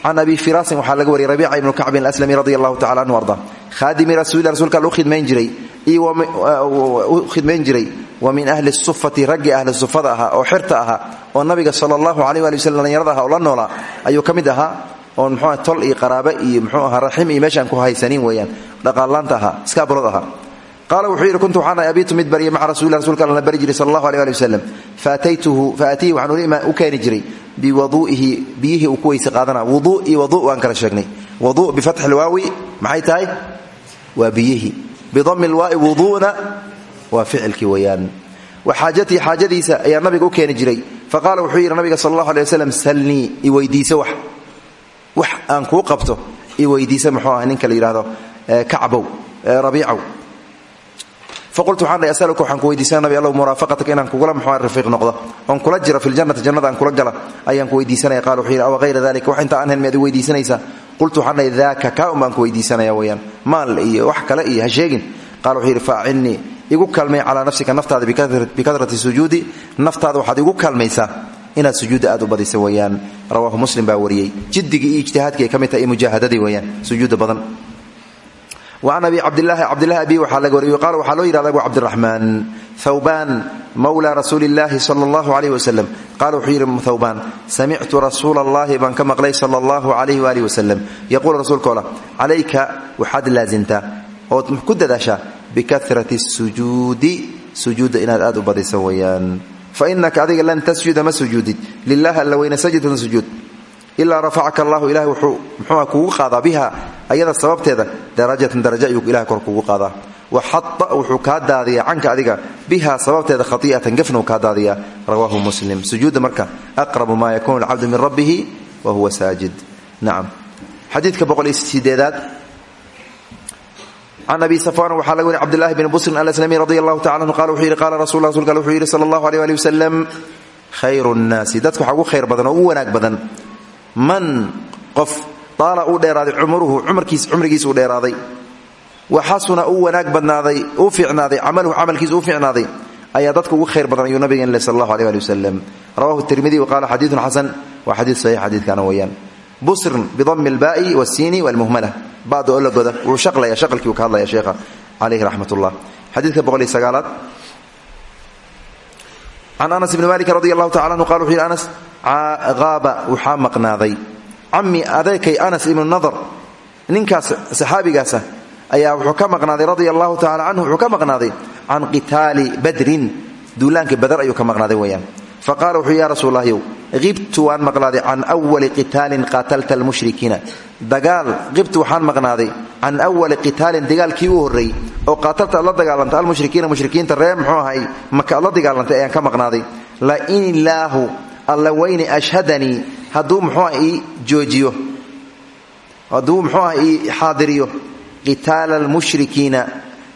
can abi firaasin waxaa laga wariyay rabiica ibnu kacbin aslami radi allahu tacala anhu arda. Khaadimi rasuuli rsulka u khidmayn jiray khidmayn jiray. Wa min ahli sufati raggii ahli sufada ahaa oo xirta ahaa nabiga sala allahu aleyh waali waslm dhallinyarada la noolaa ayuu ka mid ahaa tol iyo qaraabe iyo mxuu ahaa raxim iyo meeshaan ku haysanin weeyaan dhaqaalaanta ahaa iskaabulood ahaa. Wuxuu yidhi kuntu waxaan abiitu mid barya maca rasuli rasulka alla bari jiray sal allahu aleh ali wasalam faataytuhu faatihi waxaan u keeni jiray biwadu'ihi biyihii uu ku qaadana wuduu iyo wadu waan kala sheegnay. Wadu bifatxi lwaawi maxay tahay? Waa biyihii bidami lwaai wudu'na waa ficilkii weeyaan. Wa xaajatii xaajadiisa ayaa nabiga u keeni jiray. Faqaala wuxuu yidhi nabiga sal allahu aleh wasalam salnii iweydiise wax. Wax aan kuu qabto iweydiise muxuu ah ninka la yidhahdo kacbow rabiicow. Faqultu waxaan dhahay asaluka waxaan ku weydiisana nabi allow muraafaqataka inaan kugula muxuu rafiiq noqdo. Oon kula jiro fi ljannati jannada aan kula gala ayaan ku weydiisanaya. Qala wuxuu yidhi awa hayra dalika wax inta aan helmi ad i weydiisanaysaa qultu waxaan dhahay daaka kaa un baan ku weydiisanaya weeyaan. Maal iyo wax kale iyo ha sheegin. Qala wuxuu yidhi faacilnii igu kaalmay calaa nafsika naftaada bikadrati sujuudi. Naftaada waxaad igu kaalmaysaa inaad sujuudda aad u badisa weeyaan. Rawaahu muslim baa wariyey. Jiddigii iyo ijtihaadkii ay ka mid tahay iyo mujaahadadii weeyaan sujuudda badan waan abi cabdilaahi cabdilahi abi waxaa laga wariy qaal waxaa loo yidhahda abu cabdiraxmaan thawbaan mawla rasuuli illaahi sala allahu calayh wasalam qaala wuxuu yidhi thawbaan samictu rasuula allahi baan ka maqlay sala allahu calayh waalihi wasalam yaquulu rasuulka ola calayka waxaad laasimtaa ood ku dadaashaa? Bikahrati sujuudi sujuudda inaad aad u badisa weeyaan fa inaka adiga lan tasjuda ma sujuudid. Lilahi alla weyne sujuud ilaa rafacaka allahu ilahay wuxuu muxuuha kugu qaadaa biha ayada sababteeda darajatan daraja ayuu ilahay kor kugu qaadaa. Wa xaa wuxuu kaa daadiyaa canka adiga biha sababteeda khai'atan gafnuu kaa daadiyaa. Rawaahu muslim. Sujuudda marka aqrabu maa yakunu alcabdu min rabbihi wa huwa saajid. Nacam xadiidka boqol iyo sideedaad can abi safwan waxaa laga wari cbdillahi bn busrin alslami radi allahu tacala anhu qala wuxuu yidhi qala rasul rasulka wuxuu yidhi sala allahu aleh ali wasalam khayru nnaasi dadka man qof daala uu dheeraaday cumruhu cumrigiisa uu dheeraaday. Wa xasuna uu wanaag badnaaday uu fiicnaaday camaluhu camalkiisa uu fiicnaaday. Ayaa dadka ugu khayr badan ayuu nabigeen leh sal allahu aleh ali wasalam rawahu tirmidi wa qaala xadiidun xasan waa xadiid saxiix xadiidkana weeyaan. Busrn bidami albaai wasiini walmuhmala bada oo la goda wuu shaqlaya shaqalkii uu ka hadlaya sheekha calayhi raxmat ullah xadiidka boqol iyo sagaalaad. Can anas bni malik radi allahu tacala anhu qala wuxu yidhi anas qaaba waxaa maqnaaday. Cammi adeekay anas ibnu nadar ninkaas saxaabigaasa ayaa wuxuu ka maqnaaday radia allahu tacala canhu wuxuu ka maqnaaday can qitaali badrin. Duulaankii badar ayuu ka maqnaaday weeyaan. Faqala wuxuu ya rasuul lahyow qibtu waan maqnaaday can wali qitaalin qaatalta almushrikiina. Dagaal qibtu waxaan maqnaaday can wali qitaalin dagaalkii u horreeyey oo qaatalta ad la dagaalanta almushrikiina mushrikiinta ree muxuu ahay maka la dagaalantay ayaan ka maqnaaday. Lain illaahu alla weyne ashhadanii hadduu muxuuah ii joojiyo hadduu muxuuah ii xaadiriyo qitaala almushrikiina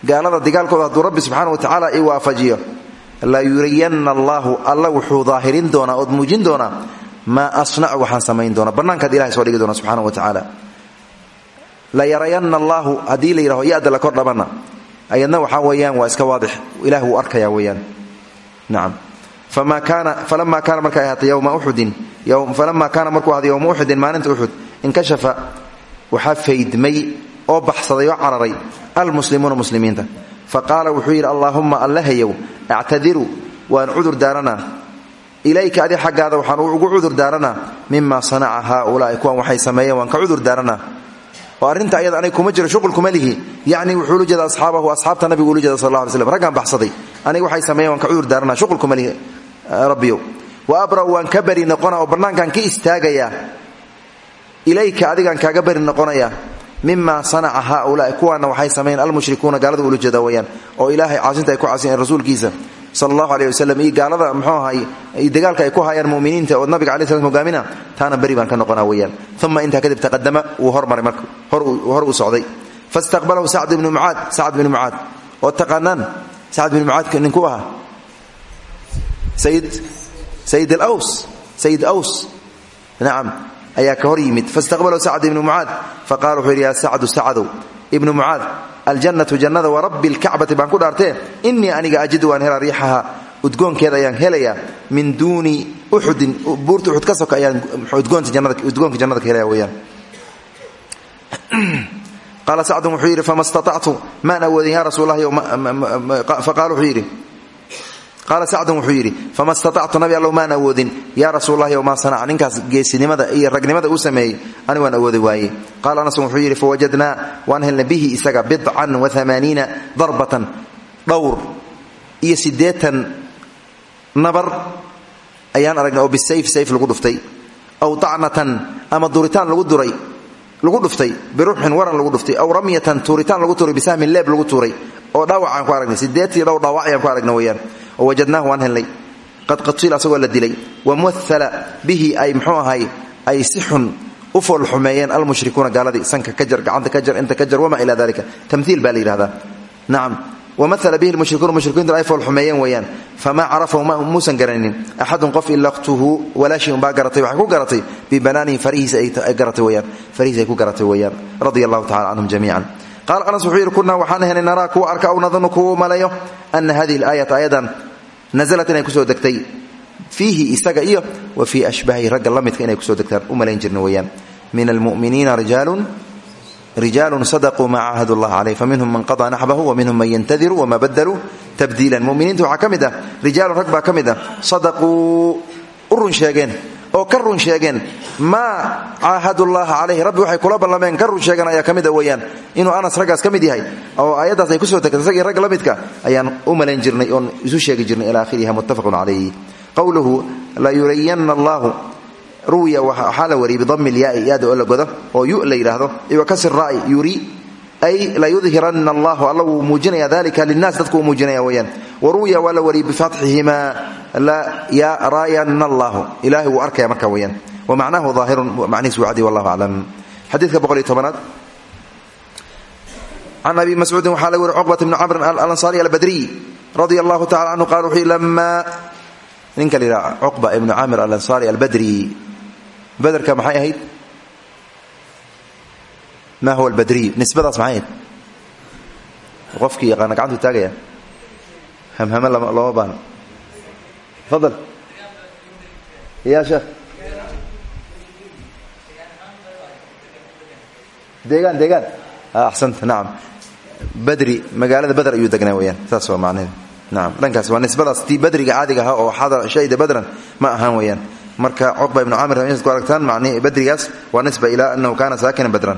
gaalada dagaalkooda hadduu rabbi subxaana wa tacaala ii waafajiyo la yuriyanna allaahu alla wuxuu daahirin doonaa ood muujin doonaa maa asnacu waxaan samayn doona bannaankaad ilahay soo dhigi doona subxana wa tacaala. La yarayanna allaahu haddii la yidhaho ya-da la kor dhabanna ayadna waxaa waa iska waadix. Ilah wuu arkaya weeyaan famaa kaana kaana markay ahaatay yowma uxudin falamaa kaana markuu ahday yowma uxudin maalinta uxud inkashafa waxaa faydmay oo baxsaday oo cararay almuslimuuna muslimiinta. Faqaala wuxuu yidhi allaahumma allahayow actadiru waan cudur daaranaa. Ilayka adi xaggaada waxaan ugu cudur daaranaa mima sanaca haaulaai kuwan waxay sameeyeen waan ka cudur daaranaa. Oo arrinta ayada aniga kuma jiro shuqul kuma lihi. Yacni wuxuu ula jeeda asxaabahu asxaabta nabigu ula jeeda sal la alay slam raggaan baxsaday. Aniga waxay sameeyen waan ka cudur daarana shuqul kuma lihi rabbiyow wa abra'u waan ka noqona oo bannaankaan ka istaagayaa ilayka adigaan kaaga bari noqonaya mima sanaca haaulaai kuwaana waxay sameeyeen almushrikuuna gaalada ula jeeda weyaan oo ilaahay caasinta ay ku caasiyeen rasuulkiisa sala allahu aleyh wasalam gaalada muxuu ahay iyo dagaalka ay ku hayaan muminiinta oo nabiga alai slam hogaamina taana beri baan ka noqonaa weyaan uma intaa kadib taqadama wuu hormaray marka hor uu socday. Fastaqbalahu sacd ibnu mucaad sacd bnu mucaad oo taqaanaan sacd bnu mucaadka ninku ahaa sayid aws. Nacam ayaa ka hor yimid. Fastaqbalahu sacd ibnu mucaad. Faqala wuxuu yidhi yaa sacdu sacdow ibnu mucaad aljannatu jannada wa rabbi lkacbati baan ku dhaartee innii aniga ajidu waan helaa riixaha. Udgoonkeeda ayaan helayaa. Min duuni uxudin buurta uxud ka soka ayaan udgoonka jannada ka helaya weyaan qaala sacdun wuxuu yidhi fama staactu maan awoodin ya rasuul lahi faqala wuxuu yidhi qaala sacdun wuxuu yidhi fama staactu nabi allow maan awoodin? Yaa rasuullahi ow maa sanaca ninkaas geesinimada iyo ragnimada uu sameeyey anigu waan awoodi waaye qaala anasun wuxuu yidhi fawajadnaa waan helnay bihi isaga bidcan waamaaniina darbatan dhowr iyo nabar ayaan aragnay oo bisayf sayf lagu dhuftay aw tacnatan ama duritaan lagu duray lagu dhuftay biruxin waran lagu dhuftay aw ramyatan tuuritaan lagu tuuray bisahmin leeb lagu tuuray oo dhaawacaan ku aragnay dhowr dhaawac ayaan ku aragna weyaan oo wajadnaahu waan helnay. Qad qatiil asagoo la dilay. Wamuhala bihi ay mxuu ahay ay si xun u foolxumeeyeen almushrikuuna gaaladii sanka ka jar gacanta ka jar inta ka jar wamaa ila dalika tamhiil baa la yidhahdaa nacam wamaala bihi lmushrikuuna mushrikiintu ay foolxumeeyeen weeyaan. Famaa carafahu muusan garanaynin. Axadun qof ilaqtuhu walaashii unbaa garatay waxay ku garatay. Bibanaanihi farihiisa ay ku garatay weeyaan. Radia allahu tacala canhum jamiican. Qaala anas wuxuu yidhi kunaa waxaan ahaynay naraa kuwa arka aw nadanu kuwa maleeyo? Ana hadihi alaayata ayadan nasalat inay ku soo degtay. Fiihi isaga iyo wa fii ashbahihi ragga la midka inay ku soo degtaan. U malayn jirna weeyaan. Min almu'miniina rijaalun rijaalun sadaquu maa caahadu allah caleyh faminhum man qadaa naxbahu wa minhum man yantadiru wama badaluu tabdiilan muminiinta waxaa ka mid ah. Rijaalun rag baa ka mid ah. Sadaquu u run sheegeen oo ka run sheegeen maa caahadullaha calayhi rabbi waxay kula ballameen ka run sheegeen ayaa ka mid a weeyaan. Inuu anas raggaas ka mid yahay oo aayaddaas ay ku soo degtay isagii ragga la midka ayaan u malayn jirnay oon isu sheegi jirnay ila akhiriha muttafaqun calayhi qowluhu la yurayanna allahu ruwiya waxaa la wariyey bidami lyaai yaada oo la godo oo yu la yidhaahdo iyo kasir ra'i yuri ay layudhiranna allahu alla wuu muujinaya dalika linaas dadku uu muujinaya weyaan waruwiya waa la wariyey bifatxihimaa la yaraayanna allahu ilahay wuu arkaya marka weyaan wamacnahu aahirun macnihiis wuu cadi wallahu aclam xadiidka boqol iyo tobanaad can abi mascuudin waxaa laga wari cuqbat bni camrin alansaari albadriy radia allahu tacala canhu qala wuxuu lamaa ninka la yidhaha cuqba ibnu camir alansaari albadri baderka maxay ahayd ma huwa albadriy nisbadaas maxay qofkii yaqaana gacantu taagaya hamhame looma baahno fadal ya sheekh deegaan deegaan axsanta nacam badri magaalada bader ayuu degnaa weyaan saas waa macnaheed nacam dhankaas waa nisbadaas tii badriga caadiga ahaa oo xadar shayda badran ma ahaan weyaan marka cuqba ibnu camir meeshaad ku aragtaan macnihi badrigaas waa nisba ilaa annahu kaana saakinan badran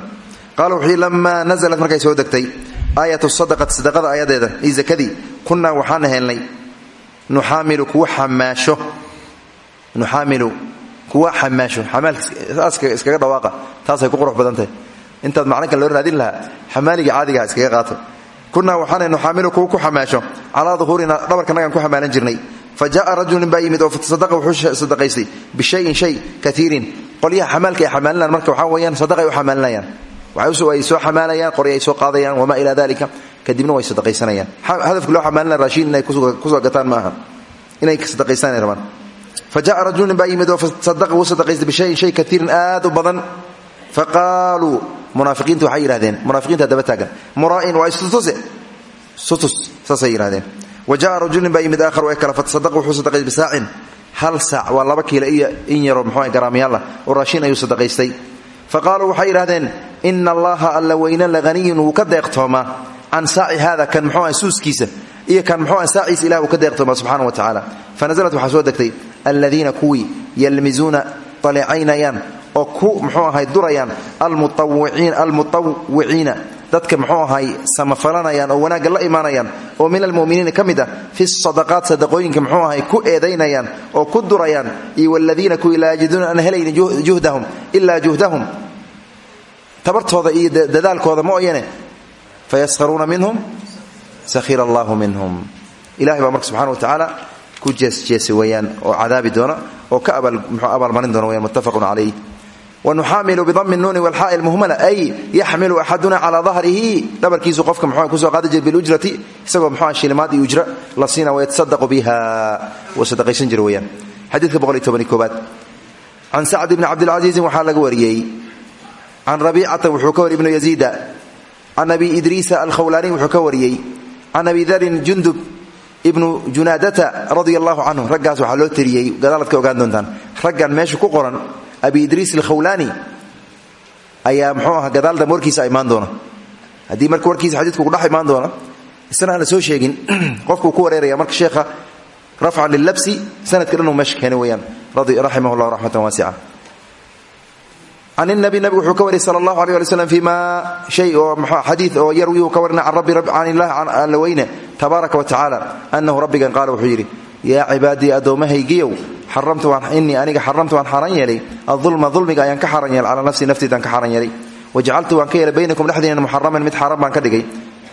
qaala wuxuu lamaa nasalat markay soo degtay aayatu sadaqati sadaqada aayadeeda iyo zakadii kunnaa waxaan helnay nuxaamilu kuwa xamaasho nuxaamilu kuwa xamaasho xamaalka iskaga dhawaaqa taasay ku qurux badan tahay intaad macnankan loo raadin lahaa xamaaliga caadigaha iskaga qaato kunaa waxaana nuxaamilu kuwa ku xamaasho calaa duhuurina dhabarkanagaan ku xamaalan jirnay fa jaaa rajulin baa yimid oo fasadaqa wuxuu sadaqaystay bishayin shay kaiirin qolyaha xamaalka ay xamaalinayaan marka waxaa weyaan sadaqay u xamaalinayaan ay soo xamaalayaan qorya ay soo qaadayaan wamaa ilaa dalika kadibna way sadaqaysanayaan. Hadafka loo xamaalina raashiin inay ku soo gataan ma aha inay sadaqaysanay rabaan. Fa jaaa rajulin baa yimid oo fasadaqa wuu sadaqaystay bishayin shay kaiirin aad u badan. Faqaaluu munaafiqiinta waxay yidhahdeen munaafiqiinta daba taagan. Muraa'in waa istutuse sutus saasay yidhahdeen wa ja'a rajulin baa yimid aakhar ee kale fatasadaqa wuxuu sadaqaystay bisaacin fa qaaluu waxay yidhahdeen ina allaha alla weyne lahaniyun wuu ka deeqtoomaa can saaci hada kan muxuu ah suuskiisa iyo kan muxuu ah saaciisa ilah uu ka deeqtoomaa subxana wa tacaala. Fa nasalat waxaa soo degtay aladiina kuwii yalmizuuna aleecaynayaan oo ku muxuu ahay durayaan almutawiciina dadka muxuu ahay samafalanayaan oo wanaagga la imaanayaan oo min almuminiina ka mid ah fi sadaqaat sadaqooyinka muxuu ahay ku eedaynayaan oo ku durayaan iyo waladiina kuwii laa yajiduuna aan juhdahum ilaa juhdahum. Tabartooda iyo dadaalkooda mooyane fayaskharuuna minhum sakhira allahu minhum. Ilahay baa marka subxana wa tacaala ku jeesjeesa weyaan oo cadaabi doona oo ka abaalmarin doona weyaan muttafaqun calayh wanuxaamilu bidami nuuni walxaa'i lmuhmala ay yaxmilu axaduna calaa dahrihi dhabarkiisu qofka muxuu ku soo qaadi jira bilujrati isagoo muxuu shilimaad iyo ujra la siina wayatasadaqu biha wuu sadaqaysan jira weyaan xadiidka koobaad can sacd bni cabdilcasiisin waxaa laga wariyey can rabiicata wuxuu ka wariyey ibnu yaziida can abi idriisa alkhawlaani wuxuu ka wariyey can abi darin jundub ibnu junaadata radia allahu canhu raggaas waxaa loo tiriyey gadaalaad ka ogaan doontaan raggan meesha ku qoran abi idriis alkhawlaani ayaa muxuu aha gadaal dambe warkiisa imaan doona. Haddii marka warkiisa xadiidku kudhex imaan doona isna la soo sheegin qofkuu ku wareeraya marka sheekha rafcan lilabsi sanadka dhan uu meesha keenay weeyaan raximah llah raxmatan waasica can inabi nabigu wuxuu ka wariyay sala allahu aleh ali slam fima shay oo xadiid oo yarwi uu ka warina can rabbi can illahi alla weyne tabaaraka wa tacaala annahu rabbigan qaala wuxuu yidhi yaa cibaadii addoommahaygiyow innii aniga xaramtu waan xaaran yeelay. Adulma dulmiga ayaan ka xaaran yeelay calaa nafsii nafteedaan ka xaaran yeelay. Wajacaltu waan ka baynakum dhexdiina muxaraman mid xaaran baan ka dhigay.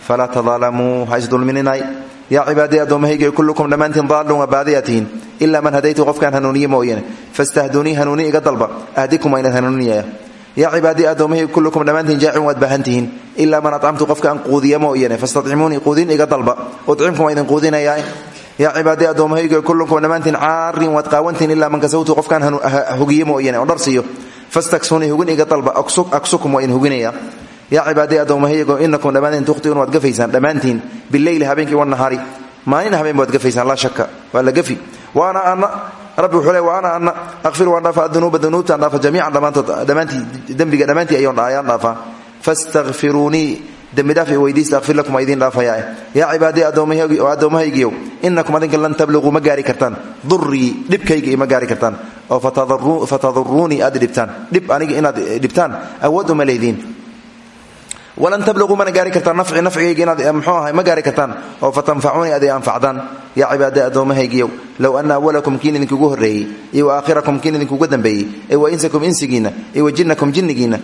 Falaa tadaalamuu ha isdulmininay yaa cibaadii addoommahaygiyo kullukum dhammaantiin daallun waa baadiyaa tihiin. Man hadaytu qofkaan hanuuniye mooyane fastahduunii hanuuni iga ahdikum waa inaad hanuuninaya yaa cibaadii addoommahaygi kullukum dhammaantiin jaacin waad baahan tihiin. Man acamtu qofka aan quudiya mooyane fastadcimuunii quudin iga dalba. Udcimkum waa idin yaa cibaadii addoommahaygiyo kullukum dhammaantiin caarin waad qaawantihin ilaa man kasawtu qofkaan hugiye mooyane oo dhar siiyo. Fastaksuunii hugin iga dalba aksukum idin huginaya. Yaa cibaadii addoommahaygo inakum dhammaantiin tukhtiuun waad gafaysaan dhammaantiin. Bileyli habeenkii wanahaari maalina habeen baad gafaysaan laa shaka waa la gafi. Waana ana rabbi wuxuu le waana ana aqfir waan dhaafa adunuuba dunuubtaan dhaafa jamiican dhammaantood dhammaantii dembiga dhammaantii ayaan dhaafaa. Fastakfiruunii dembidhaaf i weydiista akfir lakum waa idiin dhaafaya yaa cibaadii addoommahaygiyow inakum adinka lan tabluguu ma gaari kartaan. Durii dhibkayga ima gaari kartaan. Oo aad dhibtaan. Dhib aniga inaad dhibtaan. Awood uma walan tabluguu mana gaari kartaan. Nafci nafcigayga inaad mxuu ahay ma gaari kartaan. Oo fatanfacuunii anfacdaan. Yaa cibaada addoommahaygiyow low ana awalakum kiin idinkugu horreeyey. Iyo wa aakhirakum kiin idinkuga dambeeyey. Ee wa insakum insigiinna iyo wa jinnakum jinnigiinna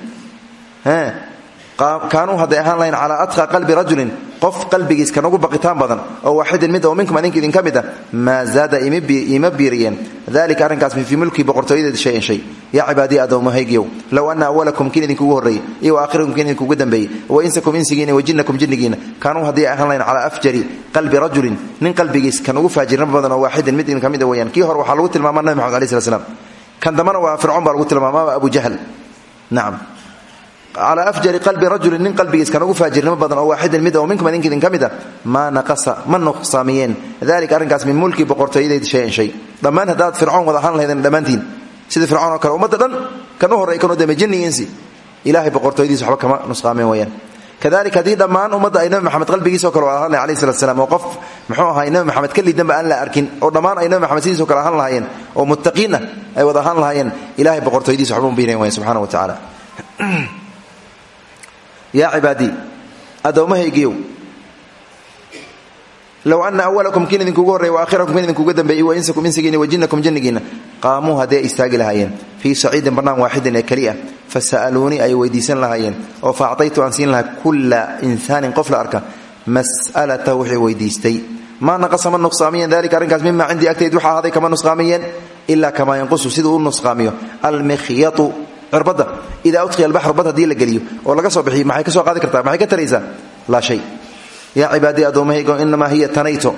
kaanuu hadday ahaan lahayn calaa atqa qalbi rajulin qof qalbigiis kanugu baqitaan badan oo waaxidin mid oo minkum adinka idinka mid ah maa zaada ima biiriyeen. Dalika arrinkaas fii mulkii boqortooyadeeda shayan shay yaa cibaadiya addoommahaygiyow low ana awalakum kiin idinkugu horreeyey iyo wa aakhirakum kiin idinkugu dambeeyey wa insakum insigiina wa jinnakum jinnigiina. Kaanuu hadday ahaan lahayn calaa afjari qalbi rajulin nin qalbigiis kanugu faajirnimo badan oo waaxidin mid idinka mid a weyaan kii hore waxaa lagu tilmaama nabi maxamed alai slat slam kan dambana waa fircoon baa calaa afjari qalbi rajulin nin qalbigiis kanugu faajirnimo badan oo waaxidin mid oo minkum idinka idin ka mid a maa naqasa ma nuqsaamiyeen dalika arrinkaas min mulki boqortooyadeyd shayan shay dhammaan haddaad fircoon wada ahaan lahaydeen dhammaantiin sida fircoon oo kale ummadda dhan kan u horrey kan u dambe jinni insi ilahay boqortooyadiis waxba kama nusqaameen weyaan kadalika haddii dhammaan ummadda ay nabi maxamed qalbigiisoo kale wada ahaan lahay alayh salat slam oo qof muxuu ahay nabi maxamed ka lidanba aan la arkin oo dhammaan ay nabi maxamed sidiisoo kale ahaan lahaayeen oo muttaqiin yaa cibaadii addoommahaygiyow low ana awalakum kiin idinkugu horrey wa aakhirakum kiin idinkuga dambeeyey wa insakum insigiina wa jinnakum jinnigiina qaamuu hadday istaagi lahaayeen fii saciidin bannaan waaxidin ee keliya fa sa'aluunii ay weydiisan lahaayeen oo fa actaytu aan siin lahaa kulla insaanin qof la arka mas'alata wixii weydiistay. Maa naqasa ma nuqsaamiyeen dalika arrinkaas mima cindii agtayd waxaa ahaaday kama nusqaamiyeen ilaa kamaa yanqusu siduu u nusqaamiyo almikhyatu cirbadda idaa udkhiya albaxru bad haddii la geliyo oo laga soo bixiyo maxay ka soo qaadi kartaa? Maxay ka taraysaa? Laa shay. Yaa cibaadii addoommahaygo inamaa hiya tanayto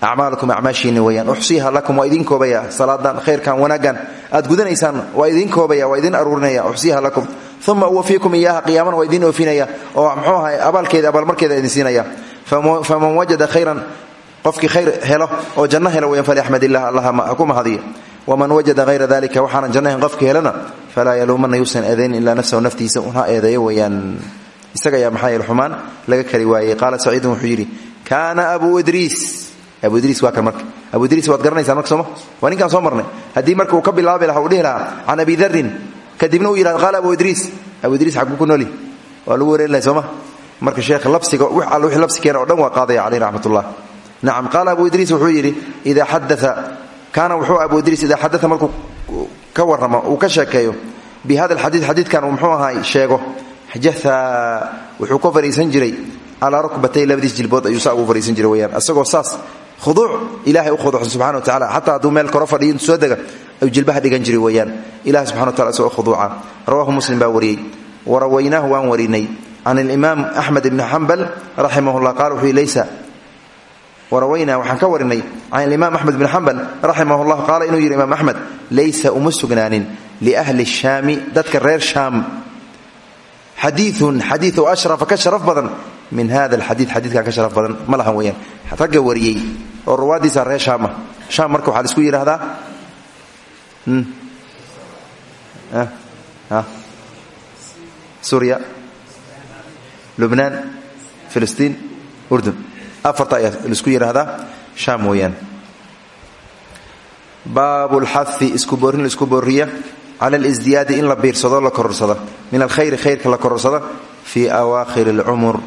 acmaalakum acmaashiinni weeyaan. Uxsiiha lakum waa idiin koobaya salaadan khayrkan wanaaggan aad gudanaysaan waa idiin koobaya waa idiin aruurinaya. Uxsiiha lakum. Uma uwafiikum iyaaha qiyaamana waa idiin oofinaya. Oo muxuu ahay abaalkeeda abaalmarkeeda idin siinaya. Faman wajada khayran qofkii khayr helo oo janno helo weyan faliaxmad illah allah ha ku mahadiyo waman wajada hayra dalika waxaanan jannahan qofkii helana falaa yaluumana yuusan eedayn ilaa nafsahu naftiisa unha eedeeyo weyaan isaga ayaa maxaa yeele xumaan laga kari waayey qaala saciidun wuxuu yidhi kaana abu idriis abu idriis waa kan marka abu idriis waad garanaysaan marka sooma waa ninkaan soo marnay haddii marka uu ka bilaabi lahaa uu dhihi lahaa can abi darin kadibna uu yidhahdo qaala abu idriis abu idriis xagguu ku nooli waa lagu wareerinaya sooma marka sheekha labsiga wix alla wixii labsi keena o dhan waa qaadaya caleyh raxmatullah nacam qaala abu idriis ka warramo uu ka sheekeeyo bi hada alxadiid xadiidkan uu muxuu ahaa sheego jahaa wuxuu ka fadhiisan jiray calaa rukbatay labadiis jilbood ayuu saa ugu fadhiisan jiray weyaan asagoo saas khuduuc ilahay u khuduucsan subxana wa tacala xataa hadduu meel koro fadhiyo soo dega ayuu jilbaha dhigan jiray weeyaan. Ilahi subxana wa tacala isagoo khuduuca. Rawahu muslim baa wariyey. Warawaynaahu waan warinay can alimaam axmed ibni xambal raximah llah qaal wuxuu laysa warawaynaa waxaan ka warinay can alimaam axmed bn xambal raximah llah qaala inuu yidhi imaam axmed laysa uma sugnaanin liahli shaami dadka reer shaam. Xadiiun xadii oo ashrafa ka sharaf badan. Min hada alxadii xadiidkan ka sharaf badan ma lahan weyaan ragga wariyey oo ruwaadiisa reer shaama shaam marka waxaa la isku yidhaahdaa suuriya? Lubnaan? Filistiin? Urdun la isku yidhaahdaa shaam weeyaan baabu lxai isku boorin la isku booriya. Cala alisdiyaadi in la biirsado la kororsada min alkhayri khayrka la kororsada fii awaakhiri alcumur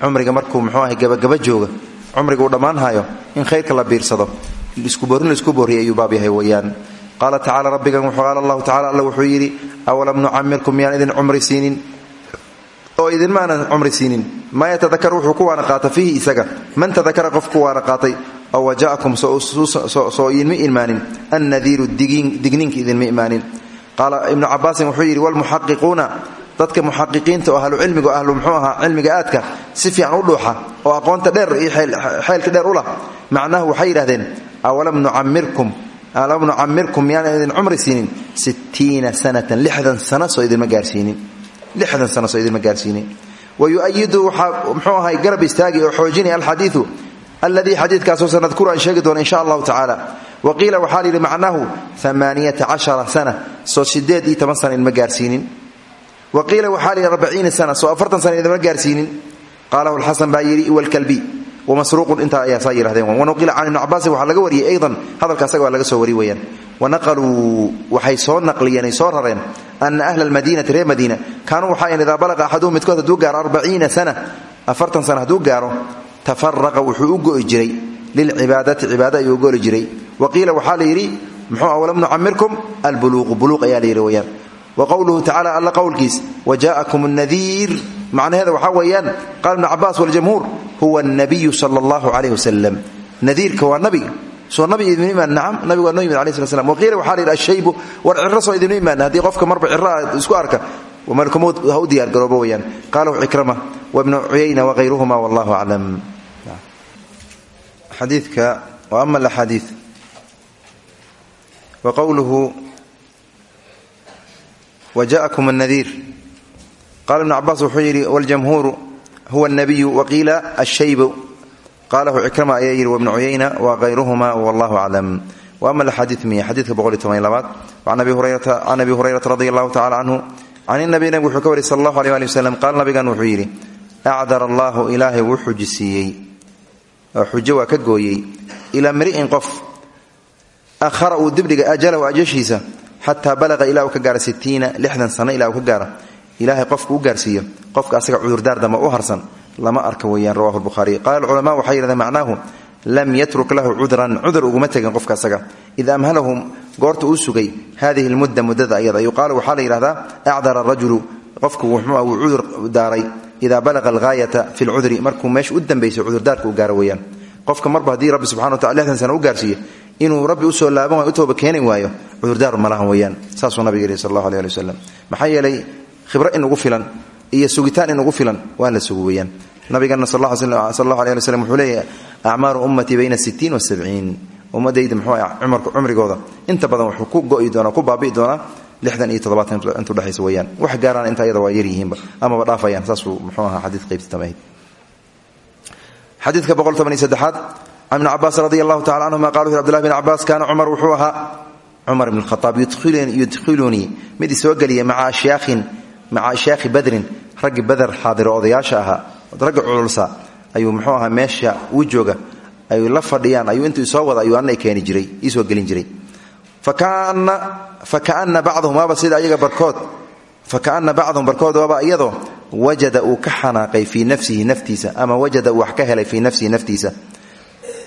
cumriga markuu muxuu ahay gabagaba jooga. Cumriga uu dhammaanhayo in khayrka la biirsado. Isku boorin la isku booriya ayuu baab yahay weeyaan qaala tacala rabbigan qaala allahu tacala alla wuxuu yidhi awalam nucamirkum miyaan idin cumri siinin oo idinma aanan cumri siinin. Maa yatadakar wuxuu ku waana qaata fiihi isaga. Man tadakara qof ku waana qaatay oo waja'akum soo idinma imaanin. Annadiiru digniinka idinma imaanin. Qaala ibnu cabaasin wuxuu yidhi walmuxaqiquuna dadka muxaqiqiinta oo ahlu cilmiga oo ahlu muxuu ahaa cilmiga aadka si fiican u dhuuxa oo aqoonta dheer iyo xeelka dheer u lah macnahu waxay yidhahdeen awalam nucamirkum alam nucamirkum miyaanan idin siinin sittiina sanatan lixdan sano soo idinma gaarsiinin lixdan sano soo idinma gaarsiinin wa yu'ayidu waxaa ahay garab istaagi oo xoojinaya alxadiidu alladii xadiidkaasoo sanadkuru aan sheegi doono insha allahu tacaala. Wa qiila waxaa la yidhi cashara sana soo sideed iyo toban sana idinma wa qiila waxaa la yidhi sana soo afartan sana idinma gaarsiinin. Qaalahu lxasan baa yidhi walkalbi wamasruuqun intaa ayaa saa yidhahdeen wanuqila can ibni cabaasin waxaa laga wariyey aydan hadalka asaga laga soo wari weyaan wanaqaluu waxay soo naqliyeen soo rareen ana ahla almadiinati reer madiina kaanuu waxaa in idaa balaqa axaduhum midkood hadduu gaaro arbaciina sana afartan sana hadduu gaaro tafaraqa wuxuu u go'i jiray lilcibaadati cibaada ayuu goli jiray wa qiila waxaa la yidhi muxuu awalam nucamirkum albuluuqu buluuq ayaa la yidhi weyaan wa qowluhu tacala alla qowlkiis wa jaa'akum nadiir macnaheeda waxaa weeyaan qaala ibnu cabaas waljamhuur huwa nabiyu sala allahu calayh wasalam nadiirka waa nabiga soo nabi idinu imaan nacam nabigu waa noo yimid alai slat slam waqiila waxaa la ashaybu war ciro soo idinu imaan. Qofka marba ciro ah isku arka malkumowd ha u diyaar garoobo weyaan qaalahu cikrama wabnu cuyayna wahayruhuma wallahu aclam. Xadiidka wa ama alaxaadiid wa qowluhu wa ja'akum annadiir. Qaala ibnu cabaas wuxuu yidhi waljamhuuru huwa nabiyu waqiila ashaybu qaalahu cikrama ayaa yidhi wabnu cuyayna wahayruhuma wallahu aclam wa ama alaxaadiid miya xadiidka boqol iyo toban labaad can abi hurayrata radi allahu tacala canhu can inabi nabig wuxuu ka wariy sal allahu aleh ali waslem qaala nabigan wuxuu yidhi acdar allaahu ilaahay wuu oo xujo waa ka gooyey. Ilaa mri'in qof ahara uu dibdhiga ajalahu ajashiisa xataa balaqa ilaa ka gaara sitiina lixdan sano ilaa ka gaara. Ilaahay qofku u gaarsiiyo qofka asaga cudurdaar damba u harsan lama arka weeyaan rawahu lbukhaariy qaala alculamaa waxay yidhahdeen macnaahu lam yatruk lahu cudran cudur uguma qofka asaga. Id amhalahu goorta uu sugay hadihi lmudda muddada ayada. Yuqaalu waxaa la yidhahdaa acdara rajulu qofku wuxuu wuu cudur daaray. Idaa balaqa alghaayata fi lcudri markuu meesha u dambaysa cudurdaarka u gaaro weeyaan. Qofka marba haddii rabbi subxana wa tacala lixdan sana u gaarsiiyo inuu rabbi u soo laaban wayo u tooba keeni waayo cudurdaar malahan weeyaan. Saasuu nabiga yihi sal allahu aleh ali wasalam maxaa yeelay iyo sugitaan inugu filan waa la sugu weeyaan. Nabigana sal allahu aleh ali slam wuxuu leeyahay acmaaru ummatii bayna sittiin wa sabciin. Ummadayda muxuu cumrigooda. Inta badan wuxuu ku go'i doonaa ku baabi'i doonaa lixdan iyo toddobaatan intu dhexaysa weeyaan. Wax gaaraan inta ayada waa yaryihiinba amaba dhaafayaan saasuu muxuu ahaa xadiid qaybtamahayd xadiidka boqol toban iyo saddexaad can ibni cabaas radi allahu tacala canhuma qala wuxu abdullahi bn cabaas kaana cumar wuxuu ahaa cumar ibn khaaab yudkhilunii mid isoo geliya maca ashyaakhin maca ashyaakhi badrin raggi bader xaadiro odayaasha ahaa ragga cululsa ayuu muxuu ahaa meesha uu jooga ay la fadhiyaan ayuu intuu isoo wada ayuu anna keeni jiray iisoo gelin jiray. Fakaana bacduhum waaba sida ayaga barkood fakaana bacduhum barkood waaba iyadoo wajada uu ka xanaaqay fii nafsihi naftiisa ama wajada uu ka helay fii nafsihi naftiisa.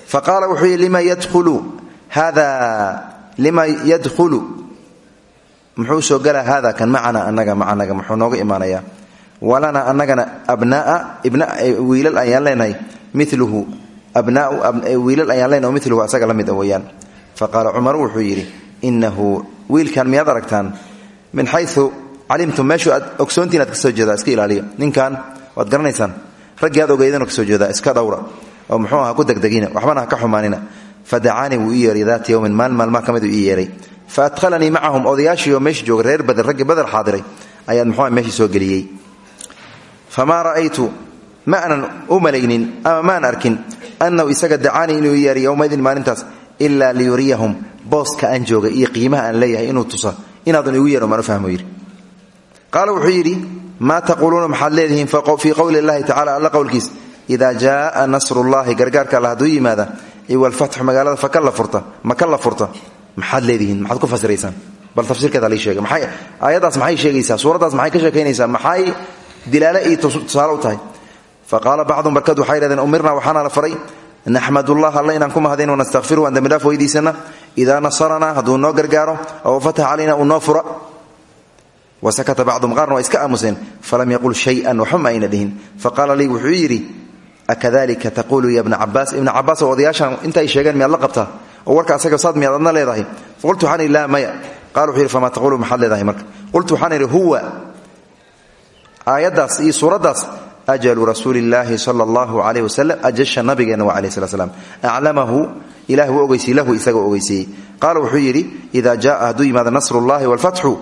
Fa wuxuu lima yadkhulu? Hada lima yadkhulu muxuu soo galaa hada kan macana anaga macanaga muxuu nooga imaanayaa. Walana anagana abnaa ibna wiilal ayaan leenahay miluhu abnawiilal ayaan leenahay miluhu asaga la mid a weeyaan fa qaala cumar wuxuu yidhi inahu wiilkan miyaad aragtaan? Min xayu calimtum meeshuu aad ogsoontiin iska ilaaliya ninkan waad garanaysaan? Raggii aad ogeydeen ka soo iska dhowra oo muxuu aha ku degdegina waxbana ka xumaanina. Fadacaanii wuu ii yeeray daata yowmin maalin maalmaha ka mid uu fa adhalanii macahum odayaashii oo meesha jooga reer bader raggii bader xaadiray ayaad muxuuha meeshii soo geliyey famaa ra'aytu ma malaynin ama maan arkin annahu isaga dacaanii inuu yeeray yowmaidin maalintaas ilaa liyuriyahum booska aan jooga iyo qiimaha aan leeyahay inuu tusa inaadan igu yeeho maan u fahmo yidhi qaala wuxuu yidhi maa taquuluuna maxaad leedihiin fii qowli اllahi tacala alla qowlkiis ida jaaa nasrullahi gargaarka alla hadduu yimaada iwalfatxu magaalada maka la furta maxaad leedihiin? Maxaad ku fasiraysaan? Bal tafsiirkeeda lii sheega maxay aayaddaas maxay sheegaysaa? Suuraddaas maxay ka sheekaynaysaa maxay dilaale iyo tusaale u tahay? Fa qaala bacdum barkad waxay yidhahdeen umirnaa faray. Naxmadullah alla inaan ku mahadayn wanastakfiru aan dembidhaaf weydiisana. Idaa nasaranaa hadduu noo oo fatax calayna uu noo fura wasakata bacdum iska aamuseen. Falam yaqul shayan waxba ma ayna dhihin. Faqaala lii wuxuu yidhi akadalika taquulu ya bna cabaas ibna cabaas oo odayaashan inta ay sheegeen miyaad la qabtaa oo warka asaga saad miyaad adna leedahay. Faqultu waxaan idhi laa maya. Qala wuxuu yidhi famaa taquulu maxaad leedahay marka? Qultu waxaan idhi huwa. Aayaddaas iyo suuraddaas ajalu rasuuli illaahi sala allahu calayh wasalam ajasha nabigeenna waa alayh slat slam aclamahu ilah wuu ogeysiye lahu isagoo ogeysiiyey. Qaala wuxuu yidhi ida jaaa hadduu yimaada nasrullahi walfatxu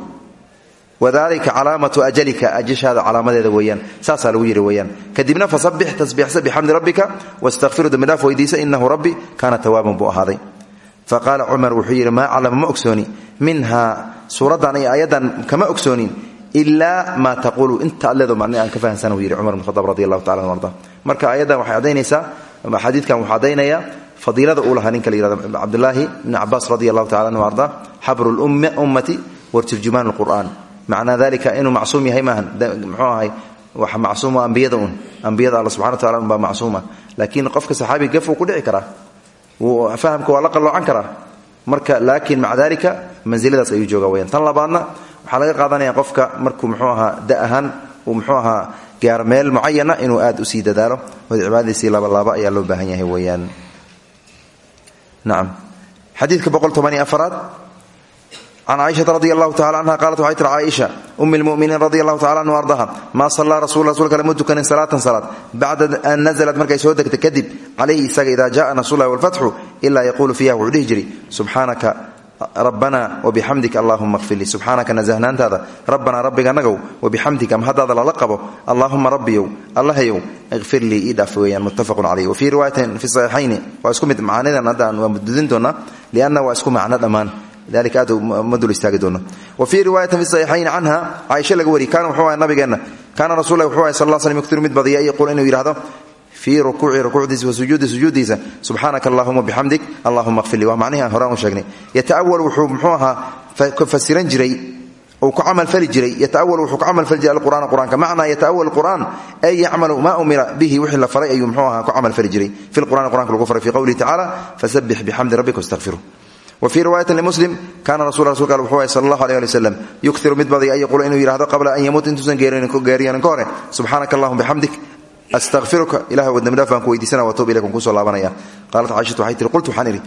wadalika calaamatu ajalika ajashaada calaamadeeda weeyaan saasaa lagu yidhi weeyaan. Kadibna fasabbix tasbiixsa bixamdi rabbika wastakfiru dembidhaaf weydiisa inahu rabbi kaana tawaaban buu ahaaday fa qaala cumar wuxuu yidhi maa aclama ma ogsooni. Minhaa suuraddan iyo aayaddan kama ogsoonin ilaa maa taquulu inta ad leedo macni aan ka fahamsana uu yidhi cumar bn khadaab radi allahu tacala arda. Marka aayaddan waxay caddaynaysaa xadiidkan wuxuu caddaynaya fadiilada uu lahaa ninka la yihahdo cabdulaahi bni cabaas radi allahu tacala anhu arda xabru lummati wa turjumaan lqur'an macnaa dalika inuu macsuum yahay maahan. Mxuu ahay wax macsuuma ambiyada un ambiyada alla subxana wa tacala unbaa macsuuma. Laakiin qofka saxaabiga gaf wuu ku dhici karaa fahamka waa la qalloocan karaa. Marka laakiin maca dalika mansiladaas ayuu jooga weyaan tan labaadna waxaa laga qaadanaya qofka markuu mxuu ahaa da ahaan uu mxuu ahaa gaar meel mucayana inuu aad u sii dadaalo. Wada cibaadadiisii labalaaba ayaa loo baahan yahay weyaan nacam xadiidka boqol can caaishaa radi allahu tacala anha qaalat waxay tiri caaisha umi lmuminiin radi allahu tacala anhu ardaha maa sallaa rasul rasulka lama tukanin salaatan salaad bacda an naزlat markay soo degtay kadib calayhi isaga ida jaءa nasrullahi walfatxu ilaa yaquulu fiiha wuxuu dhihi jiray subxaanaka rabbana wabixamdika allahuma kfir lii subxaanaka nasahnaantaada rabbanaa rabbiganagow wabixamdika mahadaada lala qabo allahuma rabbiyow allahayow ikfir lii ii dhaaf weeyaan muttafaqun calayh wafii riwaayatin fi saxiixayni waa isku mid macaanidan hadda aan waa mududin doonaa lianna waa isku macno dhammaan fii riwaayatin fi saxiixayn canha caaisha laga wariyey kaana wuxuu ahay nabigeenna kaana rasul lahi wuxuu ahay sal slam yuktiru mid badiya yaquul inuu yidhahdo fii rukuuci rukuucdiisa wa sujuudi sujuudiisa subxaanaka allahuma bixamdik allahuma kfir lii. Waa macnihi aan horaan u sheegnay. Yataawal wuxuu muxuu ahaa fasiran jiray uu ku camalfali jiray. Yataawal wuxuu ku camalfali jiray alqur'aana qur'aanka. Macnaa yataawal qur'aan ay yacmalu maa umira bihi wixii la faray ayuu muxuu ahaa ku camalfali jiray. Fi lqur'ani qur'anka lagu faray fii qowlihi tacala fasabbix bixamdi rabbika wastakfiru wfii riwaayati lmuslim kaana rasul rasulka al wuxuu ahay sal allahu aleh ali waslem yuktiru mid badaya an yaquula inuu yidhahdo qabla an yamuut intuusan geeriyanin ka hore. Subxaanaka allahuma bixamdik astaqfiruka ilahay wa dembidhaaf baan ku weydiisana wa tuub ilaykum ku soo laabanaya. Qaalat caaishatu waxay tihi qultu waxaan idhi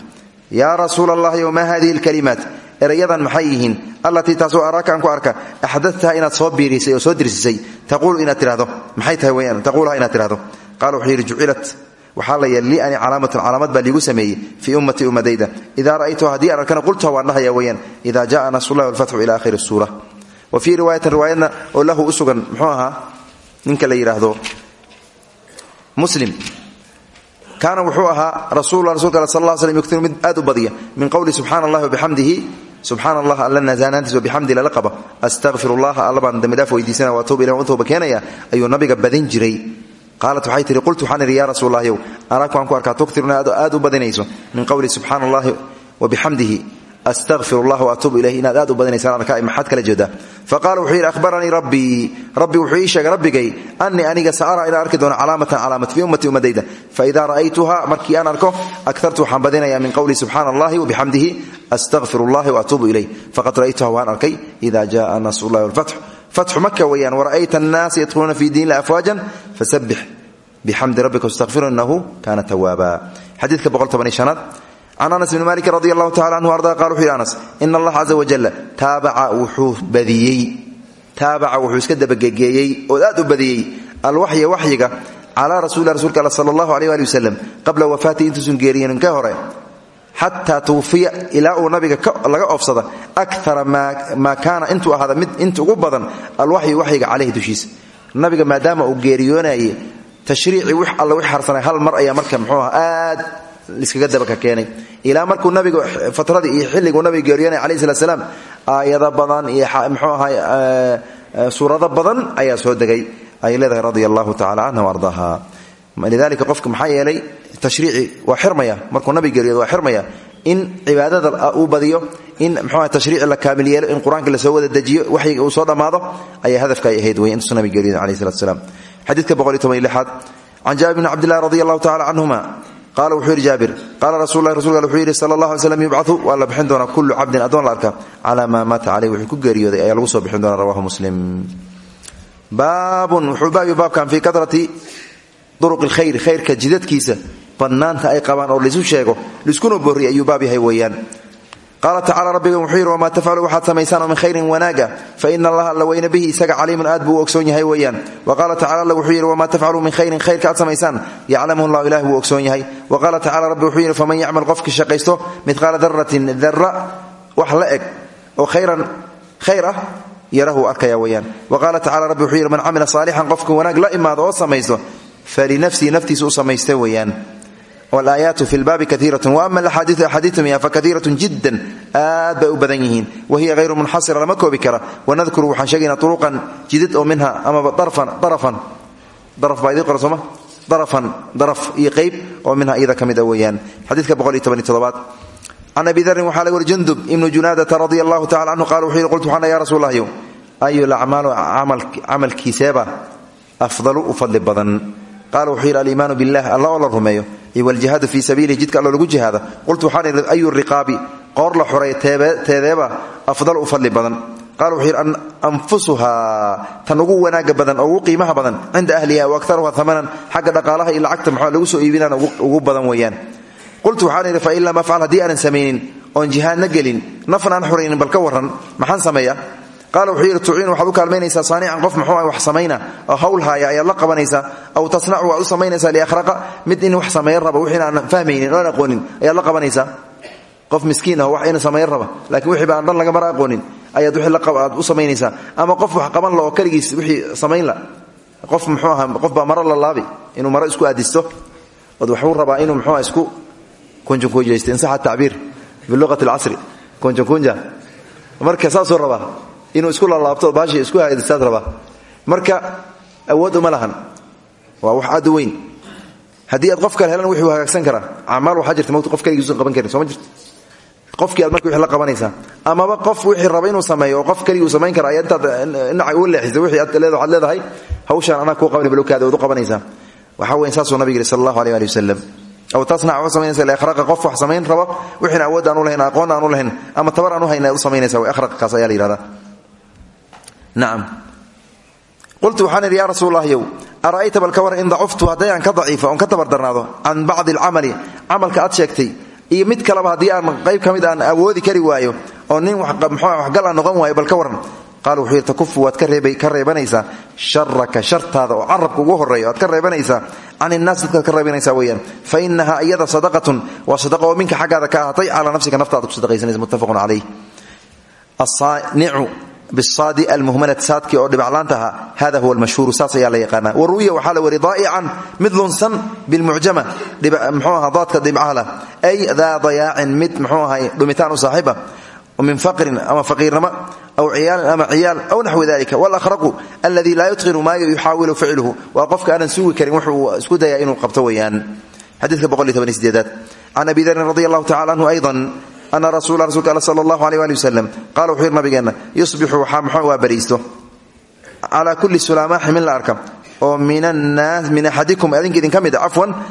yaa rasuula allahi wmaa hadihi alkalimaat erayadan maxay yihiin? Allatii taasoo araaka aan ku arka axdadtaha inaad soo biirisay oo soo dirsisay waxaa la yeel lii ani calaamatun calaamad baa liigu sameeyey fii ummatii ummadayda. Idaa ra'aytuha haddii aan arkana qultuha waan dhahaya weeyaan ida jaءa nasrullahi walfatxu ila akhiri suura. Wa fii riwaayatin riwaayadna oo lahu u sugan muxuu ahaa ninka la yidhaahdo muslim. Kaana wuxuu ahaa rasulula rasulka al sal lla slm yuktiru mid aad u badiya min qowli subxana allahi wabixamdihi subxaana allah alla nasaanaantiis wabixamdi lala qaba astaqfir allaha alla baan dembidhaaf weydiisana waa tuub ilah u tooba keenaya ayuu nabiga badin jiray qaalat waxay tihi qultu waxaan idhi ya rasuul allahyow anaaku aan ku arkaa tuktiruna aad u badinayso min qowli subxaana allahi wabixamdihi astaqfir allah waatuubu ilayh inaad aad u badinaysaan arkaa maxaad kala jeedaa faqala wuxuu yidhi ahbaranii rabbi wuxuu ii rabbigay anii aniga saara inaan arki doono calaamatan calaamat fii ummati ummadayda faida ra'aytuha markii aan arko akartu waxaan min qowli subxaana allahi wabixamdihi astaqfir allahi waatuubu ilayh faqad ra'aytuha waan arkay ida jaa nasrullahi walfatx fatxu maka weeyaan wara'ayta annaasa yadkhuluuna fi diin illahi afwaajan fasabbix bixamdi rabbika wastaqfiru inahu kaana tawaaba xadiidka boqoltobaniyo can anas bni malik radi allahu tacala anhu arda qala wuxuu yidhi anas ina allaha caza wajalla taabaca wuxuu badiyey taabaca wuxuu iska dabagegeeyey oo aad u badiyey alwaxya waxyiga calaa rasuulilah rsulka all sala allahu aleyh ali wasalam qabla wafaatihi intuusan geeriyenin ka hore xataa tuwfiya ilaa uu nabiga laga oofsada akara maa kaana intuu ahaada mid inta ugu badan alwaxyu waxyiga nabiga maadaama uu geeriyoonaye tashriicii wix alla wix harsanay hal mar ayaa marka muxuu aha aad liskaga dabaka keenay. Ilaa markuu nabiga fatradii iyo xilliguu nabiga geeriyoonaya alayh slat slaam badan iyo mxuu ahay suurado badan ayaa soo degay. Ay leedahay radia allahu tacala canha lidalika qofka maxaa yeelay tashriici waa xirmaya markuu nabiga geeriyoodo waa xirmaya in cibaadada uu badiyo in mxuuaha tashriici la kaamil in qur'aanka la soo wada dejiyo waxyiga uu soo dhammaado ayaa hadafka ay ahayd wey intuusu nabiga geeriyooda alayh slat slaam xadiidka boqol iyo toban iyo lixaad can jaabir bni cabdillahi radi allahu tacala canhuma qaala wuxuu yidhi jaabir qaala rasul lah rasulka wuxuu yidhi sala allah alay slam yubcau waa la bixin kullu cabdin addoon la arka calaa maa maata caleyh wuxuu ku geeriyooday ayaa lagu soo bixin rawahu muslim. Baabun wuxuu baabi baabkan fii kadrati duruq lkhayr khayrka jidadkiisa badnaanta ay qabaan oo laisu sheego laiskuna boorriy ayuu baab yahay weeyaan. Qaala tacala rabbigan wuxuu yidhi wamaa tafcalu waxaad samaysaan oo min khayrin wanaaga fa ina allaha alla weyne bihi isaga caliimun aad buu ogsoon yahay weeyaan. Wa qaala tacala alla wuxuu yidhi wamaa tafcaluu min khayrin khayrka aad samaysaan yaclamuhu llahu ilah buu ogsoon yahay. Wa qaala tacala rabbi wuxuu yidhi faman yacmal qofki shaqaysto midqaala daratin dara wax la eg khayran khayr ah yarahu arkaya weeyaan. Wa qaala tacala rabbi wuxuu yidhi man camila saalixan qofka wanaag la imaado oo samaysto falinafsihi naftiisa u samaysta weeyaan wlaayaatu fi lbaabi kaiiratun waama miha fakaiiratun jiddan. Aad bay u badan yihiin. Wa hiya hayru munxasira lama koobi kara. Wanadkuru waxaan sheegaynaa uruqan jidad oo minha amaba sooma? Darafan daraf iyo qayb oo minha iyada ka mid a weeyaan. Xadiidka toddobaad. Can abi darin waxaa laga wari jundub ibnu junaadata radia allahu tacala canhu qala wuxuu yidhi qultu waxaana ya rasuul lahyow ayu lacmaalu camalkiiseeba afdalu u fadli badan? Qaala wuxuu yidhi aliimaanu billah alla oo la rumeeyo iyo waljihaadu fii sabiilihi jidka allo lagu jihaada qultu waxaan ayu riqaabi? Qoor la xoreeya teedeeba afdal u fadli badan. Qaala wuxuu yidhi anfusuhaa tan ugu wanaaga badan oo ugu qiimaha badan cinda ahliha wa aktaruha amanan xagga dhaqaalaha iyo lacagta maxaa lagu soo iibinaan ugu badan weeyaan. Qultu waxaan idhi fain lam afcal haddii aanan samaynin oon jihaadna gelin nafna aan xoraynin bal ka qaala wuxuu yidhi tuciin waxaad u kaalmaynaysaa saanican qof muxuu wax samayna oo hawl haaya ayaad la qabanaysaa aw tasnacu waad u samaynaysaa liakhraqa mid in wax samayn raba wixin aan fahmaynin oan aqoonin ayaad la qabanaysaa. Qof miskiin ah wax inu samayn raba lakiin wixii ba dhan laga mara aqoonin ayaad aad u samaynaysaa. Ama qof wax qaban la oo keligiis wixii samaynla qof muxuu aha qof baa maro la laabi inuu maro isku aadisto od waxuu rabaa inuu muxuuha isku kunjunkunjaysto insaxa tacbiir biluqati alcasri kunjunkunja. Marka saasuu rabaa inuu isku lalaabto baashi isku hadistaad rabaa. Marka awood uma lahan. Waa wax aad weyn. Haddii qof kale helan wuxuu hagaagsan karaa. Acmaal waxaa jirta mowt qof keligiisun qaban karin soo ma qofkii aad marka wixii la qabanaysaa amaba qof wixii raba inuu sameeyo oo qof keligii uu samayn kara ayaa intaad dhinaca uga leexisay wixii aad leed waxaad leedahay hawshaan anaa kuu qabani balowkaada waad u qabanaysaa weyn saasuu nabig yidhi sala allahu aleyh ali wasalam aw tasnac waxu samaynaysa liakhraqa qof wax samayn rabo wixiina awood aan lahayn aqoon aan lahayn ama tabar aan u hayn aad u samaynaysa way akhraqkaas ayaa la nacam qultu waxaan idhi yaa rasuul allahyow ara'ayta bal ka war in dacuftu? Hadday aan ka daciifo oon ka tabardarnaado can bacdi alcamali camalka aad sheegtay iyo mid kaleba haddii aan qayb ka mid aan awoodi kari waayo oo nin waxgal aan noqon waayo bal ka waran. Qaala wuxuu yidhi takufu waad ka reebanaysaa. Sharaka shartaada oo carabka ugu horreeya waad ka reebanaysaa. Can innaas dadkaad ka reebanaysaa weeyaan. Fa inahaa iyada sadaqatun waa sadaqa oo bisaadi almuhmalati saadkii oo dhibaclaanta ahaa hada huwa almashhuuru saas ayaa la yaqaanaa wa ruwiya waxaa la wari daa'ican mid lunsan bilmucjama mxuu aha daadka dhibcaha lah ay daa dayaacin mid mxuu ahay dhumitaan u saaxiiba min faqrin ama faqiirnimo aw ciyaalin ama ciyaal aw naxwi dalika walahraqu aladi laa yutqinu maa yuxaawilu ficluhu waa qofka aanan sugi karin wuxuu isku dayaa inuu qabto weeyaan xadiidka boqoliyo toban sideedaad can abi darin radi allahu tacala anhu aydan ana rasuula rasulka all sala allahu aleh ali wasalam qala wuxuu yidhi nabigeenna yusbixu waa bariisto kulli sulaamaaxi min la oo min annaas min axadikum adinka idin ka mid a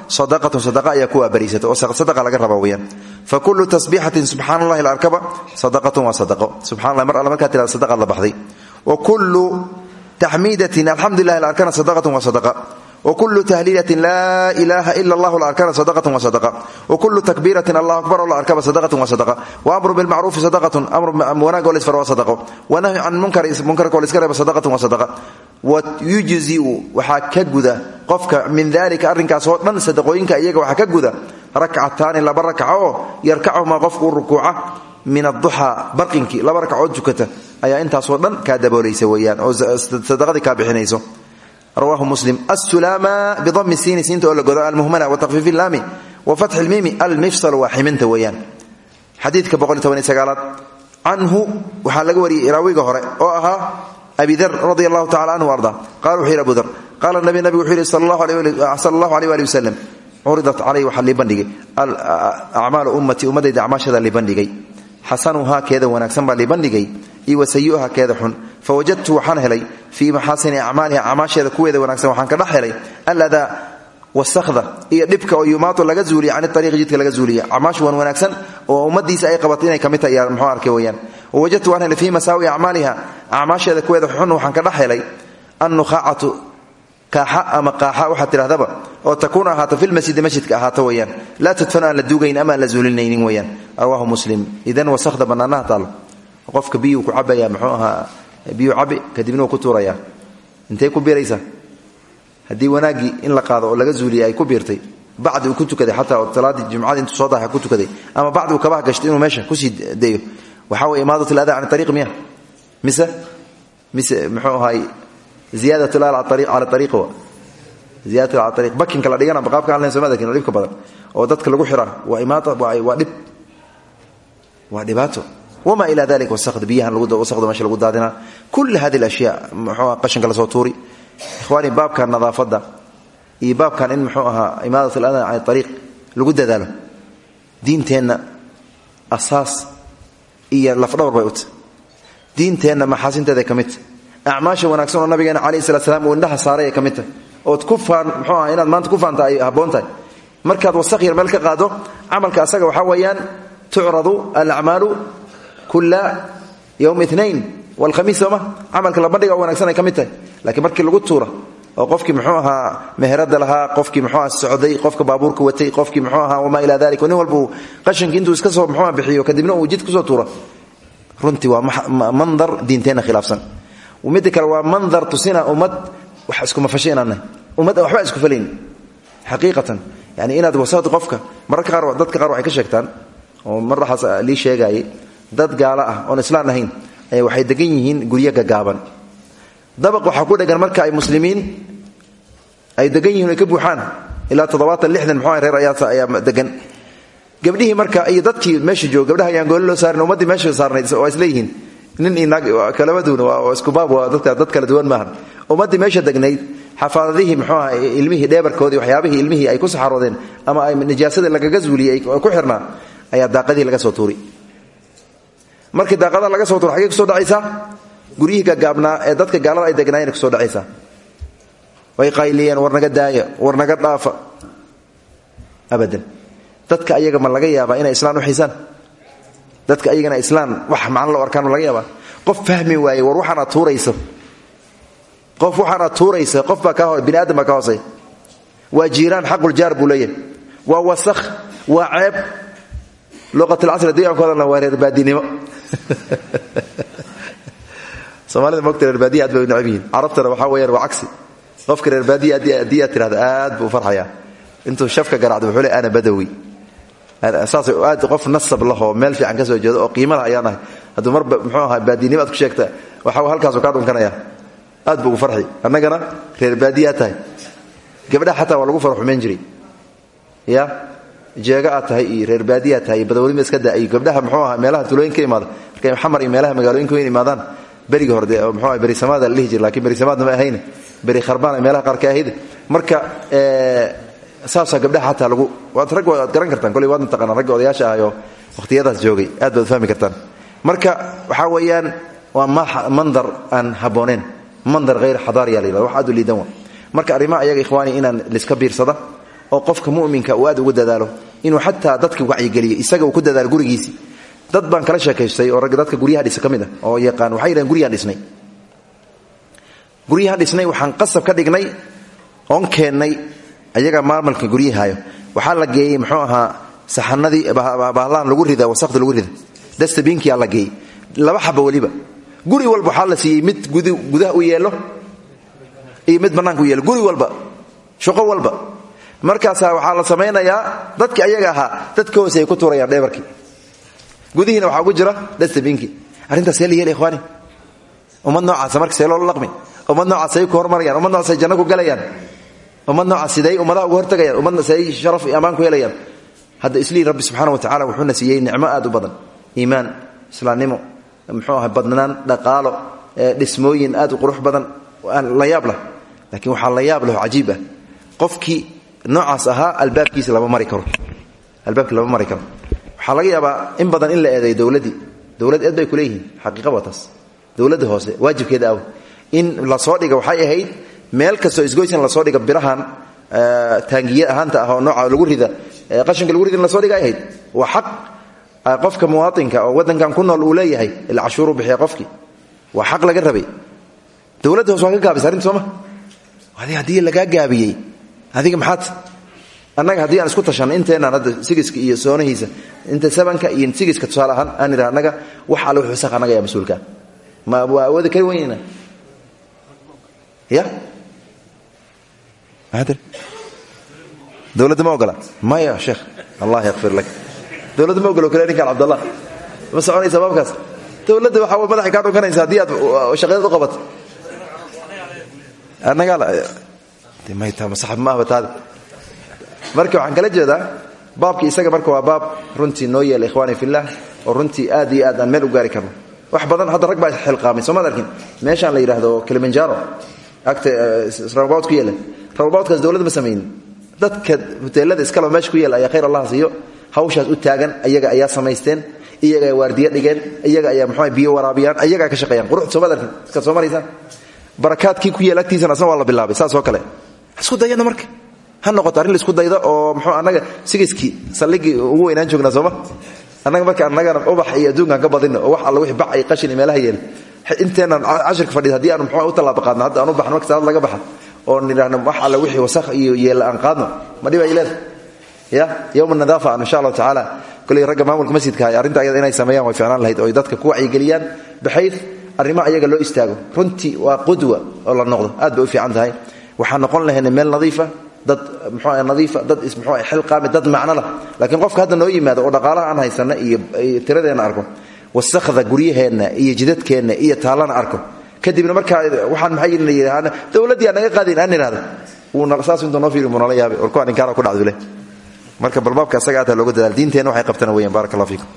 sadaqa ayaa kuwaa bariisata oo sadaqa laga raba weyaan fa kullu tasbiixatin subxaana allahi la arkaba sadaqatun waa sadaqo subxana mar alle markaa tirada sadaqaad la baxday wa kullu taxmiidatin alxamdulilahi la arkana sadaqatun waa sadaqa wkulu tahliilatin laa ilaaha ila allah la arkana sadaqatun wa sadaqa wakulu takbiiratin allahu akbar oo la arkaba sadaqatun wa sadaqa waamru bilmacruufi sadaqatun amru wanaag oo laisfar waa sadaqo wanahyu can munkari munkarka oo laiska reeba sadaqatun wa sadaqa wa yujziu waxaa ka guda qofka min dalika arrinkaas oo dhan sadaqooyinka iyaga waxaa ka guda rakcataani laba rakca oo yarkachumaa qofkuu rukuuca min aduxaa barqinkii laba rakcood tukata ayaa intaasoo dhan kaa daboolaysa rawahu muslim. Asulaama bidami siini siinta oo la godo almuhmala wa takfiifi laami wa fatxi lmiimi almifsal waa ximinta weeyaan. Xadiidka boqoltobaniysagaalaad canhu waxaa laga wariyey raawiga hore oo ahaa abi dar radi allahu tacala canhu arda. Qala wuxuu yidhi abu dar qaala nabi nabigu wuxuu yidhi sala allahu aleyh ali wasalam curidat calay waxaa lii bandhigay. Acmaalu ummati ummadayda acmaasheeda lii bandhigay. Xasanuhaa keeda wanaagsan baa fawajadtu waxaan helay fii maxaasini acmaaliha acmaasheeda kuweeda wanaagsan waxaan ka dhex helay aladaa iyo dhibka oo yumaatu laga zuuliya can ariiqi jidka laga zuuliya acmaashu wan wanaagsan oo ummadiisa ay qabatay inay ka mid tahay yaa muxuu arkay weyaan wawajadtu waan helay fii masaawi acmaaliha acmaasheeda kuweeda xun waxaan ka dhex helay annukhaacatu kaaxa ama qaaxa waxaad tidhahdaba oo takuun ahaato filmasjidi masjidka ahaato weyaan laa tudfanu la duugayn ama la zuulinaynin weyaan rawaahu muslim idan wasakda bannaanaha qofka biyuu ku cabaya muxuu ahaa biyuu cabi kadibna wuu ku tuuraya. Intay ku biiraysaa haddii wanaaggii in la qaado laga zuuliyay ay ku biirtay bacdi ku tukaday xataa oo jumcadii intuu soo daxa ku tukaday ama bacdi uu kabaha gashtay inuu meesha ku sii dayo waxaa weye imaadat aladaa can ariiq miya? Mise mise muxuu ahaay ziyaadat al cala ariiq wa? Ziyadat cala ariiq bakinka la dhigana qaabka aan lahayn soomada kin dhibka badan. Oo dadka lagu xiraa waa imaata waa dhib. Waa dhibaato wma ila dalik wasakda biyahan wasakda meesha lagu daadinaa kul hadi ashyaa mxuu qashanka la soo tuuri ikhwaani baabkan nadaafadda iyo baabkan in muxuu ahaa imaadat aladan can ariiq lagu dadaalo diinteenna asaas iyo lafdhawr bay uta diinteenna maxaasinteeday ka midta acmaasha wanaagsan oo nabigeena calayh salat slam uu indhaha saaray ay ka mid tahay ood ku faan mxuu aha inaad maanta wasaq yar meel ka qaado camalka asaga waxaa weeyaan tucradu alacmaalu kula ywm inain wlhamiis sooma? Camalka la bandhiga wanagsan ay ka mid tahay. Laakiin markii lagu tuura oo qofkii mxuu ahaa meherada lahaa qofkii mxuu aha socday qofka baabuurka watay qofkii mxuu ahaa wamaa ila dalik nin walba uu qashankii intuu iska soo mxuua bixiyo kadibna uu jid ku soo tuura runtii waa mandar diinteenna khilaafsan. Midda kale waa mandar tusina ummad wax iskumafasho inaan nahay ummad waxba isku falayn. Xaqiiqatan yani inaad ka sheegtaan oo mar waxaas lii sheegaayay dad gaalo ah oon islaan ahayn ayaa waxay degan yihiin guryo gagaaban. Dabaq waxaa ku dhegan marka ay muslimiin ay degan yihiin ay ka buuxaan ilaa toddobaatan lixdan muxuu reer ayaa degan gabdhihii marka iyo dadkii meesha jooga gabdhaha ayaan gooli loo saarin meesha saarnayd waa isleeyihiin nin iyo naag kalama duwan waa isku baab waa dadka dad kala duwan maahan. Ummaddii meesha degnayd xafaadadihii muxuu aha ilmihii dheebarkoodii waxyaabihii ilmihii ay ku saxaroodeen ama ay nijaasadii lagaga zuuliyey ay ku xirnaa ayaa daaqadii laga soo tuuri markii daaqada laga soo tuuro xagey ku soo dhacaysaa guryihii gagaabnaa ee dadka gaalada ay degnaayeen ku soo dhacaysaa way qayliyeen war naga daaya war naga dhaafa. Abadan. Dadka ayaga ma laga yaabaa inay islaan u xiisaan? Dadka ayagana islaan wax macno loo arkaan laga yaabaa? Qof fahmi waaye war waxaan aad qof waxaan aad qof baa kaa bini aadam ka hoosay. Waa jiiraan xaquljaar buu leeyahay. Waa wasakh waa ceeb hadalna waa reerbaadinimo soomaalida mogta reerbaadiya aad bay necab yihiin carabtana waxaa weyaan waa cagsi qofka reerbaadiya haddii aad tirahda aad buu u farxayaa intuu shafka garacdo wuxuu le ana badawi saasay aad qof nasab lahoo meel fiican ka soo jeedo oo qiimala ayaan ahay hadduu marba muxuu ahaa baadinimo aad ku sheegta waxa halkaasu kaa dhunkanaya aad buu ugu farxi annagana reerbaadiyaa tahay gabdhaha xataa waa lagu fara xumayn jiray ya jeega aad tahay iyo reer baadiyaa tahay iyo iska da gabdhaha muxuu aha meelaha tulooyin ka imaada markay xamar iyo meelaha magaalooyinka weyn imaadaan berigi hore dee muxuu aha berisamaada la dhihi jira laakiin berisamaadna ma ahayne beri kharbaan ay meelaha qaar ka ahayd. Marka saasaa gabdhaha xataa lagu waad rag waad garan kartaan kolley waadna taqaanaan ragga odayaasha ahayoo wakhtiyadaas joogay aad baad fahmi kartaan. Marka waxaa weeyaan waa mandar aan habbooneen mandar hayr xadaariya la yihahdo wax u liidan marka arrimaha ayaga ikhwaani inaan liska biirsada oo qofka mu'minka uu ugu dadaalo inuu xataa dadka wacyigeliyo isaga uu ku dadaalo gurigiisii. Dad baan kala sheekaystay oo ragga dadka guryaha dhisa ka oo yaqaan waxay yidhahen guryahan dhisnay. Guryahan dhisnay waxaan qasab ka dhignay oon keennay ayaga maamulka guryahayo waxaa la geeyey muxuu ahaa saxanadii bahlahan lagu rida wasaqda lagu rida dastabiinkiyaa la geeyey. Laba xaba weliba. Guri walba waxaa la siiyey mid gudaha u yeelo iyo mid bannaanka u yeelo. Guri walba shaqo walba markaasaa waxaa la samaynayaa dadkii ayaga ahaa dadka hoose ay ku tuurayaan dheebarkii. Gudihiina waxaa ugu jira dastabiinkii arrintaas see la yeela ikhwaani. Ummad noocaasa marka see loola dhaqmi ummad noocaas ay ku hormarayaan ummad noocaas ay janno ku galayaan. Ummad noocaas siday ummadaha uga hortagayaan. Ummadna siday sharaf iyo ammaan ku helayaan hadda islii rabbi subxana wa tacala wuxuuna siiyey nicmo aad u badan. Iimaan islaamnimo muxuu aha badnaan dhaqaalo dhismooyin aad u qurux badan. La yaab lah. Laakiin waxaa la yaab leh oo cajiib ah. Qofkii noocaas ahaa albaabkiisa lama mari karo. Albaabkii lama mari karo. Waxaa laga yaabaa in badan in la eedeeyo dowladdii dowlad eed bay ku leeyihiin xaqiiqa waa taas. Dowladda hoose waajibkeeda aw in la soo dhiga waxay ahayd meel kastoo isgoysan la soo dhiga birahan taangiye ahaanta ah oo nooca lagu rida qashinka lagu rida in la soo dhiga ay ahayd. Waa xaq qofka muwaatinka oo waddankan ku nool uu leeyahay ila cashuuru bixiya qofkii. Waa xaq laga rabay. Dowladda hoose waa ka gaabisa arrinta sooma haddii lagaa gaabiyey adiga maxaad? Annaga haddii aan isku tashanno inteenaan hadda sigiska iyo soonahiisa inta sabanka iyo sigiska tusaale ahaan aan idhaha annaga wax alle wux wasakh annaga yaa mas'uulkaa ma waa awoodi kari weynayna ya? Dowladda ma ogola maya sheekh. Allah yakfir lak. Dowladda ma ogolo kale ninkaan cabdallah. Ma soconaysa baabkaas? Dowladda waxaa madaxay kaa dhunkanaysa haddii aad shaqadeed u qabato. Taadi marka waxaan kala jeedaa baabkii isaga marka waa baab runtii noo yeela ikhwaani oo runtii aad aad aan meel u gaari karno wax badan hadda rag baa xilqaamay soomaad arkin? Meeshaan la yidhaahdo kilimanjaro. Agta rababawd ku yeela rababawdkaas dowladda ma samaynin. Dadka huteelada iskaleba meesha ku yeela ayaa khayr allah siiyo. Hawshaas u taagan ayaga ayaa samaysteen iyaga ay waardiye dhigeen iyaga ayaa muxuu biyo waraabiyaan ayagaa ka shaqeeyaan. Quruxda soomaad arkin? Iskaad soo barakaadkii ku yeela agtiisana asna waa la bilaabay saas oo kale isku dayana marka. Ha noqoto arrin la isku dayda oo muxuu annaga sigiskii saldhigii ugu weynaan joognaa sooma annaga marka annagana ubax iyo adduunkaan ka badino oo wax alla wixii bac iyo qashin iyo meelaha yeela. Inteenaan cashirka fadhida haddii aanu muxuu u tallaaba qaadno hadda aan u baxno marka salaad laga baxa oo nidhaahno wax alla wixii wasakh iyo yeela aan qaadno ma dhiba ay leedahay? Ya yowma nadaafa aan insha allahu tacaala. Koley ragga maamulka masjidka hay arrinta ayada inay sameeyaan way ficnaan lahayd oo ay dadka ku wacyigeliyaan baxayd arrimaha ayaga loo istaago. Runtii waa qudwa oo la noqdo aad bay u fiican tahay waxaan noqon lahayna meel nadiifa dad mxuu nadiifa dad mxuu xilqaami dad macno lah laakiin qofka hadda noo yimaado oo dhaqaalaha aan haysanno iyo tiradeenna arko wasakhda guryaheenna iyo jidadkeenna iyo taallana arko kadibna markaa waxaan yidhahdaan dowladdii aan naga qaadayn aan idhahda wuuna saas intuu noo fiiri muu nala yaabay. War kuwaan inkaara ku dhacdu leh. Marka balbaabka asaga ataa dadaal. Diinteenna waxay qabtana weeyaan. Barak allah fiikum.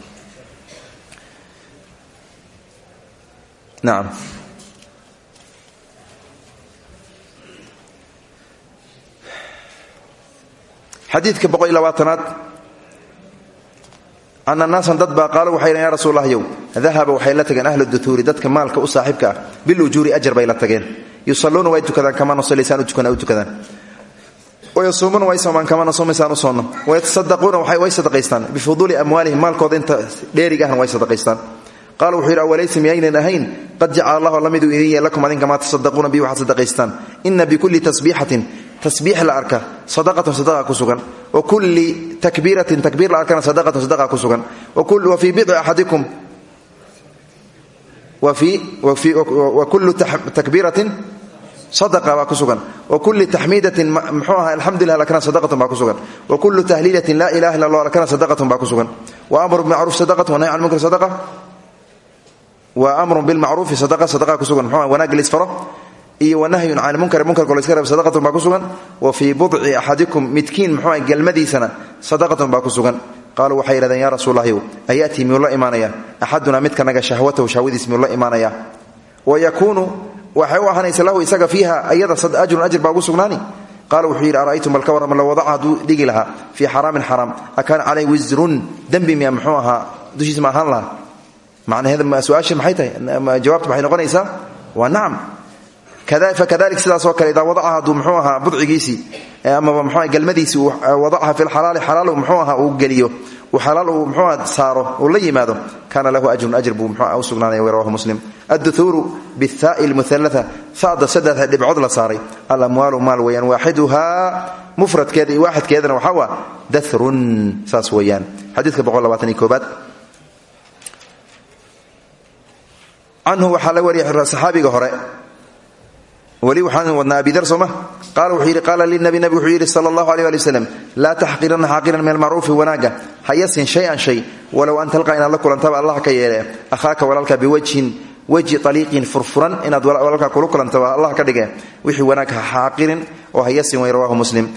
Nacam xadiidka boqol iyo labaatanaad ana naasan dad baa qaalo waxay dhaheen ya yow dahaba waxay la tageen ahlu dutuuri dadka maalka u saaxiibka ah. Bilujuuri ajar bay la tageen. Yusalluuna way tukadaan kamaa nusallisaan u tukana u tukadaan. Wayasuumuuna way soomaan kamaa nasuumaysaan u soonno wayatasaddaquuna way sadaqaystaan. Bifuduuli amwaalihim maalkooda inta dheerig ahna way sadaqaystaan. Qaala wuxuu yidhi awalaysa miyaynan ahayn? Qad jacala allahu alla miduu idin yeel lakum adinka maa tasaddaquuna bi waxaad sadaqaystaan. Ina bikulli tasbiixatin tasbiix la arka sadaqatan sadaqa ku sugan. Wa kulli takbiiratin takbiir la arkana sadaqatan sadaqa ku sugan. Wa fii bidci axadikum wa kullu takbiiratin sadaqa baa ku sugan. Wa kulli taxmiidatin muxuu aha alxamdulilah lakana sadaqatun baa ku sugan. Wa kullu tahliilatin laa ilaha illa allah lakana sadaqatun baa ku sugan. Wa amru bimacruuf sadaqatun wa nahy can munkar sadaqa. Wa amrun bilmacruufi sadaqa sadaqa ku sugan. Muxuu wanaagga lisfaro iyo wanahyun can munkari munkarko layska reeb sadaqatun baa ku sugan. Wa fii budci axadikum midkiin muxuu gelmadiisana sadaqatun baa ku sugan. Qaaluu waxay yidhahdeen yaa rasuullahyow ayatii miyuu la imaanaya? Axadunaa midkanaga shahwatahu shahwadiis miyuu la imaanaya? Wa yakuunu waxay u ahaanaysa lahu isaga fiiha ayada ajrun ajr baa ugu sugnaani. Qaala wuxuu yidhi ara'aytum bal ka warrama low wadaca? Hadduu dhigi lahaa fii xaraamin xaraam. Akaana calayh wisrun? Dembi miya muxuu ahaa dushiisa ma ahaan lahaa. Macnaheeda su'aasha maxay tahay? Jawaabta maxay noqonaysaa? Waa nacam fakadalik sidaasoo kale idaa wadaca hadduu muxuu ahaa budcigiisii amaba mxu galmadiisii wadacaha fi lxalaali xalaal muxuu ahaa uu geliyo uu xalaal uu muxuu aha saaro uu la yimaado kaana lahu ajrun ajr buu muxuu u sugnaanaya rawahu muslim. Adduhuuru bihaai lmuhalaa ada saddexa dhibcood la saaray. Alamwaalu maal weeyaan waaxiduhaa mufradkeeda iyo waaxidkeedana waxaa waa darun saas weeyaan. Xadiidka koobaad. Canhu waxaa la wariyay saxaabiga hore weli waxaan wadnaa abidar sooma? Qaala wuxuu yidhi qaala linabi nabi wuxuu yidhi sala allahu aleh ali waslem laa taxqiranna xaaqiran min almacruufi wanaaga hayasin shay-an shay walow an talqa inaad la kulantaba allah ka yeele akhaaka walaalka biwajhin weji aliiqin furfuran inaad walaalka kula kulantaba allah ka dhige wixii wanaag ha xaaqirin oo hayasin way rawahu muslim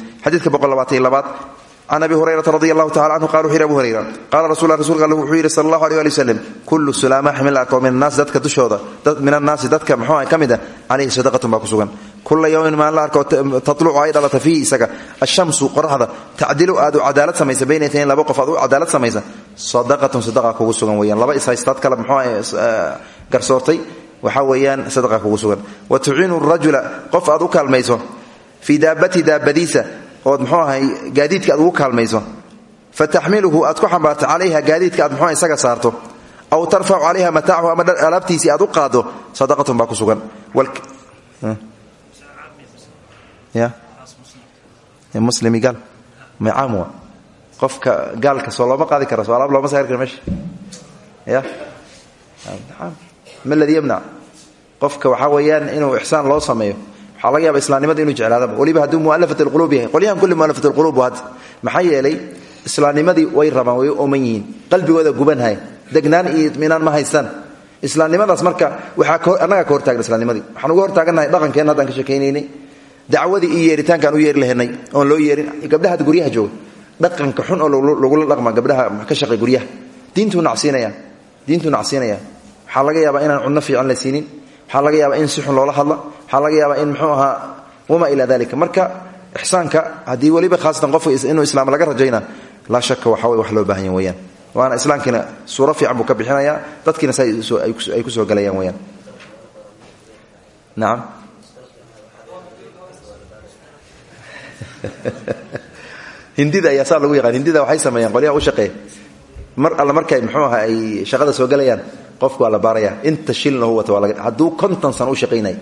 can abi hurayrata radi allahu tacala canhu qala wuxu yhi abu hurayra qaala rasul rasulka alle wuxuu yidhi sala allahu aleh ali waslem kullu sulaamax min arko min annaasi dadka dushooda min annaasi dadka muxuu ka mid a calayhi sadaqatun baa ku sugan kula yowmin maalin la arko tatlucu ay dhalata fiihi isaga ashamsu qoraxda tacdilu aad u cadaalad samaysa bayna itayn laba qof aad u cadaalad samaysa sadaqatun sadaqa kugu sugan weyaan laba ishaystaad kale muxuu garsoortay waxaa weeyaan sadaqa ood mxuu ahay gaadiidka aad ugu kaalmayso fataxmiluhu aad ku xambaarto gaadiidka aad mxuu isaga saarto aw tarfacu calayha mataachu ama alaabtiisii aad u qaado sadaqatun baa ku sugan. Muslimi gaal. Macaam wa qofka gaalka soo looma qaadi kara soo looma saari kara meesha ya? Ma ladii yamnac qofka waxaa weeyaan inuu ixsaan loo sameeyo waxaa laga yaaba islaamnimada inuu jeclaadaba. Waliba hadduu mualafat alquluub yahay. Qolyahan kulli mualafat alquluub hadda maxaa yeelay islaamnimadii way rabaan way u oman yihiin. Qalbigooda gubanhay degnaan iyo itminaan ma haystaan. Islaamnimadaas marka waxaa annagaa ka hortaagna islaamnimadii waxaan uga hortaagannahay dhaqankeenna haddaan ka sheekaynaynay. Dacwadii iyo yeeritaankaan u yeeri lahaynay oon loo yeerin. Gabdhaha guryaha jooga dhaqanka xun oo lagula dhaqma gabdhaha ka shaqay guryaha. Diintuu nacsiinaya diintuu nacsiinaya waxaa laga yaabaa inaan cunno fiican la siinin. Waxaa laga yaabaa in si xun loola hadla waxaa laga yaabaa in muxuu ahaa wamaa ilaa dalika marka ixsaanka haddii weliba khaasatan qofka inuu islaam laga rajayna laa shaka waxa wax loo baahan ya weyaan waana islaamkiina suuro fiican buu ka bixinayaa dadkiina sa ay ku soo galayaan weyaan nacam hindida ayaa saa lagu yaqaan hindida waxay sameeyaan qolyaha u shaqeeya mar alla markay muxuu aha ay shaqada soo galayaan qofku waa la baaraya inta shilna hu wata waa laga hadduu konton sano u shaqaynay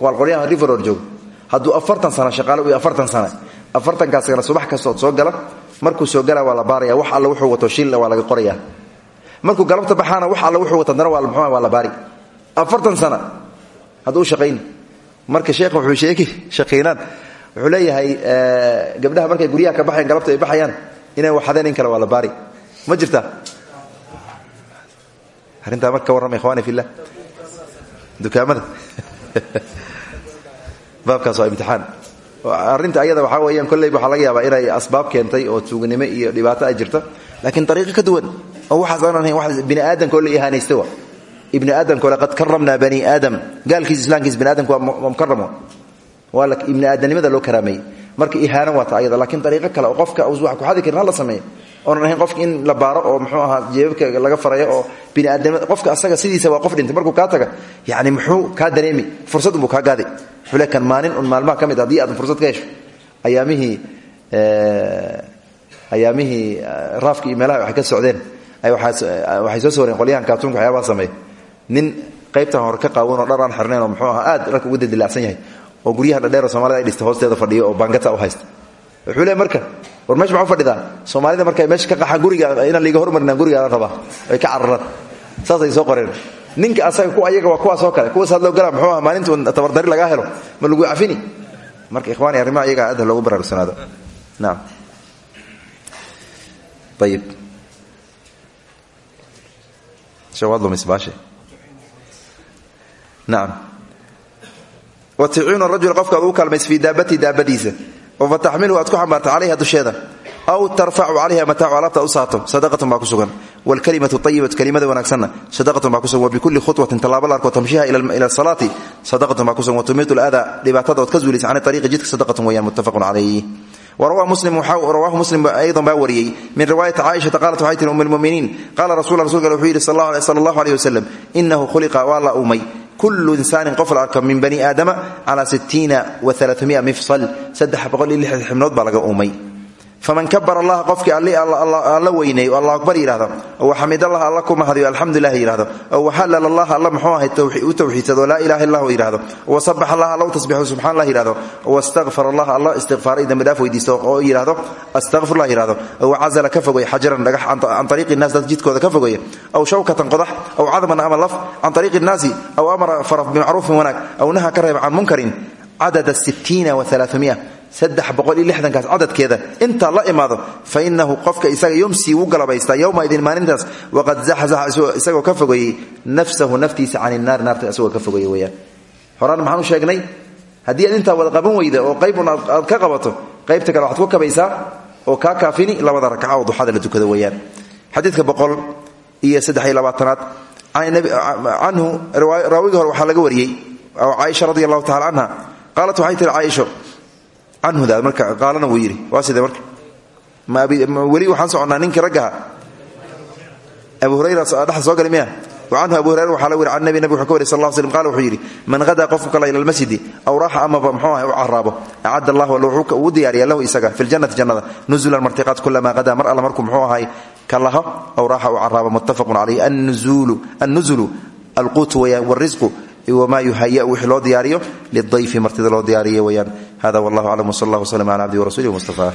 waa qolyaha riveror joogo hadduu afartan sano shaqaale u afartan sano. Afartankaas sana subax kastood soo gala markuu soo gala waa la wax alla wuxuu wato shilna waa laga qoraya markuu galabta baxaana wax alla wuxuu wato dana muxuu waa la baari. Afartan sana hadduu shaqayn. Marka sheekh wuxuu sheegi shaqaynaan. Wuxuu leeyahay gabdhaha markay guryaha ka baxayan galabta ay baxayaan inay waxadeen in kale waa baari. Ma jirta? Arrintaa marka ka warrama fillah. Dukaamada baabkaas waa imtixaan. Arrinta ayada waxaa weeyaan kolleyba waxaa laga yaabaa inay asbaab keentay oo tuuganimo iyo dhibaato ay jirto laakiin ariiqo ka duwan oo waxaas aanan hayn wax bini aadamkoo la ihaanaysta wa ibni aadamko laqad karamnaa bani aadam gaalkiis islaamkiis bini aadamka waa mukaram waa ibni aadamnimada loo karaameeyey marka ihaano waata ayada laakiin ariiqo kale oo qofka wax ku xadi karin hala sameeyo oonan ahayn qofka in la baaro oo muxuu ahaa jeebabka laga farayo oo biniaadamada qofka asaga sidiisa waa qof dhintay markuu kaa taga yani muxuu kaa dareemi fursad unbuu kaa gaaday. Wuxuu le un maalmaha ka mid haddii aadan fursad ka hesho ayaamihii ayaamihii raafka iyo meelaha waxay ka socdeen. Waxay soo sawreen qolyahan kaatuunka waxyaabaha sameeya nin qaybtan hore ka qaawan oo dhar oo muxuu ahaa aad rarka dadilaacsan yahay oo guryaha dhadheero somalida ay dhistay hoosteeda fadhiyo oo baangata u haysta wuxuu le marka war meesha maxu fadhidaa soomaalida markay meesha ka qaxaan guriga inaan liiga hormarinaan gurigaada rabaa ay ka cararaan. Saasay soo qoreen. Ninka asaga ku ayaga waa kuwaas oo kale kuwaas hadloo galaa muxuu aha maalinta tabardari lagaa helo ma lagu cafini? Marka ikhwaani arrimaha iyaga aad loogu baraarugsanaado. Nacam ayib shawaadlo misbaashe nacam waticuuna rajula qofka ad ugu kaalmaysa fii daabadiisa oo fataxmiluhu aad ku xambaarta calayha dusheeda aw tarfacu calayha mataacu alaabta u saato sadaqatun baa ku sugan. Wlkalimatu ayibatu kelimada wanaagsanna sadaqatun baa kusugan wabikuli khutwatin tallaabo la arko tamshiha ila salaati sadaqatun baa kusugan watumiitu laadaa dhibaatada ood ka zuulaysa can ariiqi jidka sadaqatun weyaan muttafaqun calayh rawaahu muslim aydan baa wariyey. Min riwaayati caaishata qaalat waxay tihi um lmuminiin qaala rasul rasulka wuxuu yidhi sal allahu aleyh wasalam inahu khuliqa waa la uumay kullu insaanin qof la arka min bani aadama calaa wa alaaamia mifsal xibnood baa laga uumay faman kabara allaha qofkii alla weyneey allah akbar yidhahdo oo xamidallah alla ku mahadiyo alxamdulilah yidhahdo oo waxalal allah alla muxuu ahay u tawxiidsado laa ilaha illah yidhahdo wasabax allah alla u tasbixo subxan allah yidhahdo wastaqfar allah alla istiqfaaray dembi dhaaf weydiisto oo yidhahdo astaqfirullah yidhahdo oo cazala ka fogeey xajaran dhagax can ariiqi dad jidkooda ka aw shawkatan qodax aw cadaman ama laf can ariiqi nnaasi aw amara faraf bimacruufin wanaag aw naha ka reeba munkarin. Cadada sittiina wa alaaamia lixdankaas cadadkeeda intaa la imaado fa inahu qofka isaga yumsii wuu galabaystaa yowmaidin maalintaas waqad zaxzaxa isagoo ka fogeeyey nafsahu naftiisa can inaari naarta isagoo ka fogeeye weyaan horaan maxaan u sheegnay? Haddii aad intaa wada qaban weyda oo qaybun aad ka qabato qaybta kale waxaad ku kabaysaa oo kaa kaafini labada rakaca oo duxada la tukado weyaan xadiidka boqol iyo saddex iyo labaatanaad canhu raawigii hore waxaa laga wariyey caaisha radi allahu tacala canha qaalat waxay tihi caaisho canhuda marka qaalana wuu yidhi waa side marka? Weli waxaan soconnaa ninkii raggaha. Abu hurayra dhexda soo gali miya? Canhu abu hurayra waxaa la weri can nabi nabig wuxuu ka wari sal slam qala wuxuu yidhi man hadaa qofku kala ila almasjidi aw raaxa amaba muxuu ahay u caraabo acadda allah alla wuxuu ugu diyaariya lahu isaga fi ljannati jannada nuzulan martiqaat kulama hadaa mar alla markuu muxuu ahay ka laho aw raaxa u caraabo muttafaqun calayh annuzulu alquut weyaan wrisqu wma yuhaya wixii loo diyaariyo lidayfi martida loo diyaariyo weyaan hada wallah aclam wsal allah wslm ala cabdihi warasuulih mustafa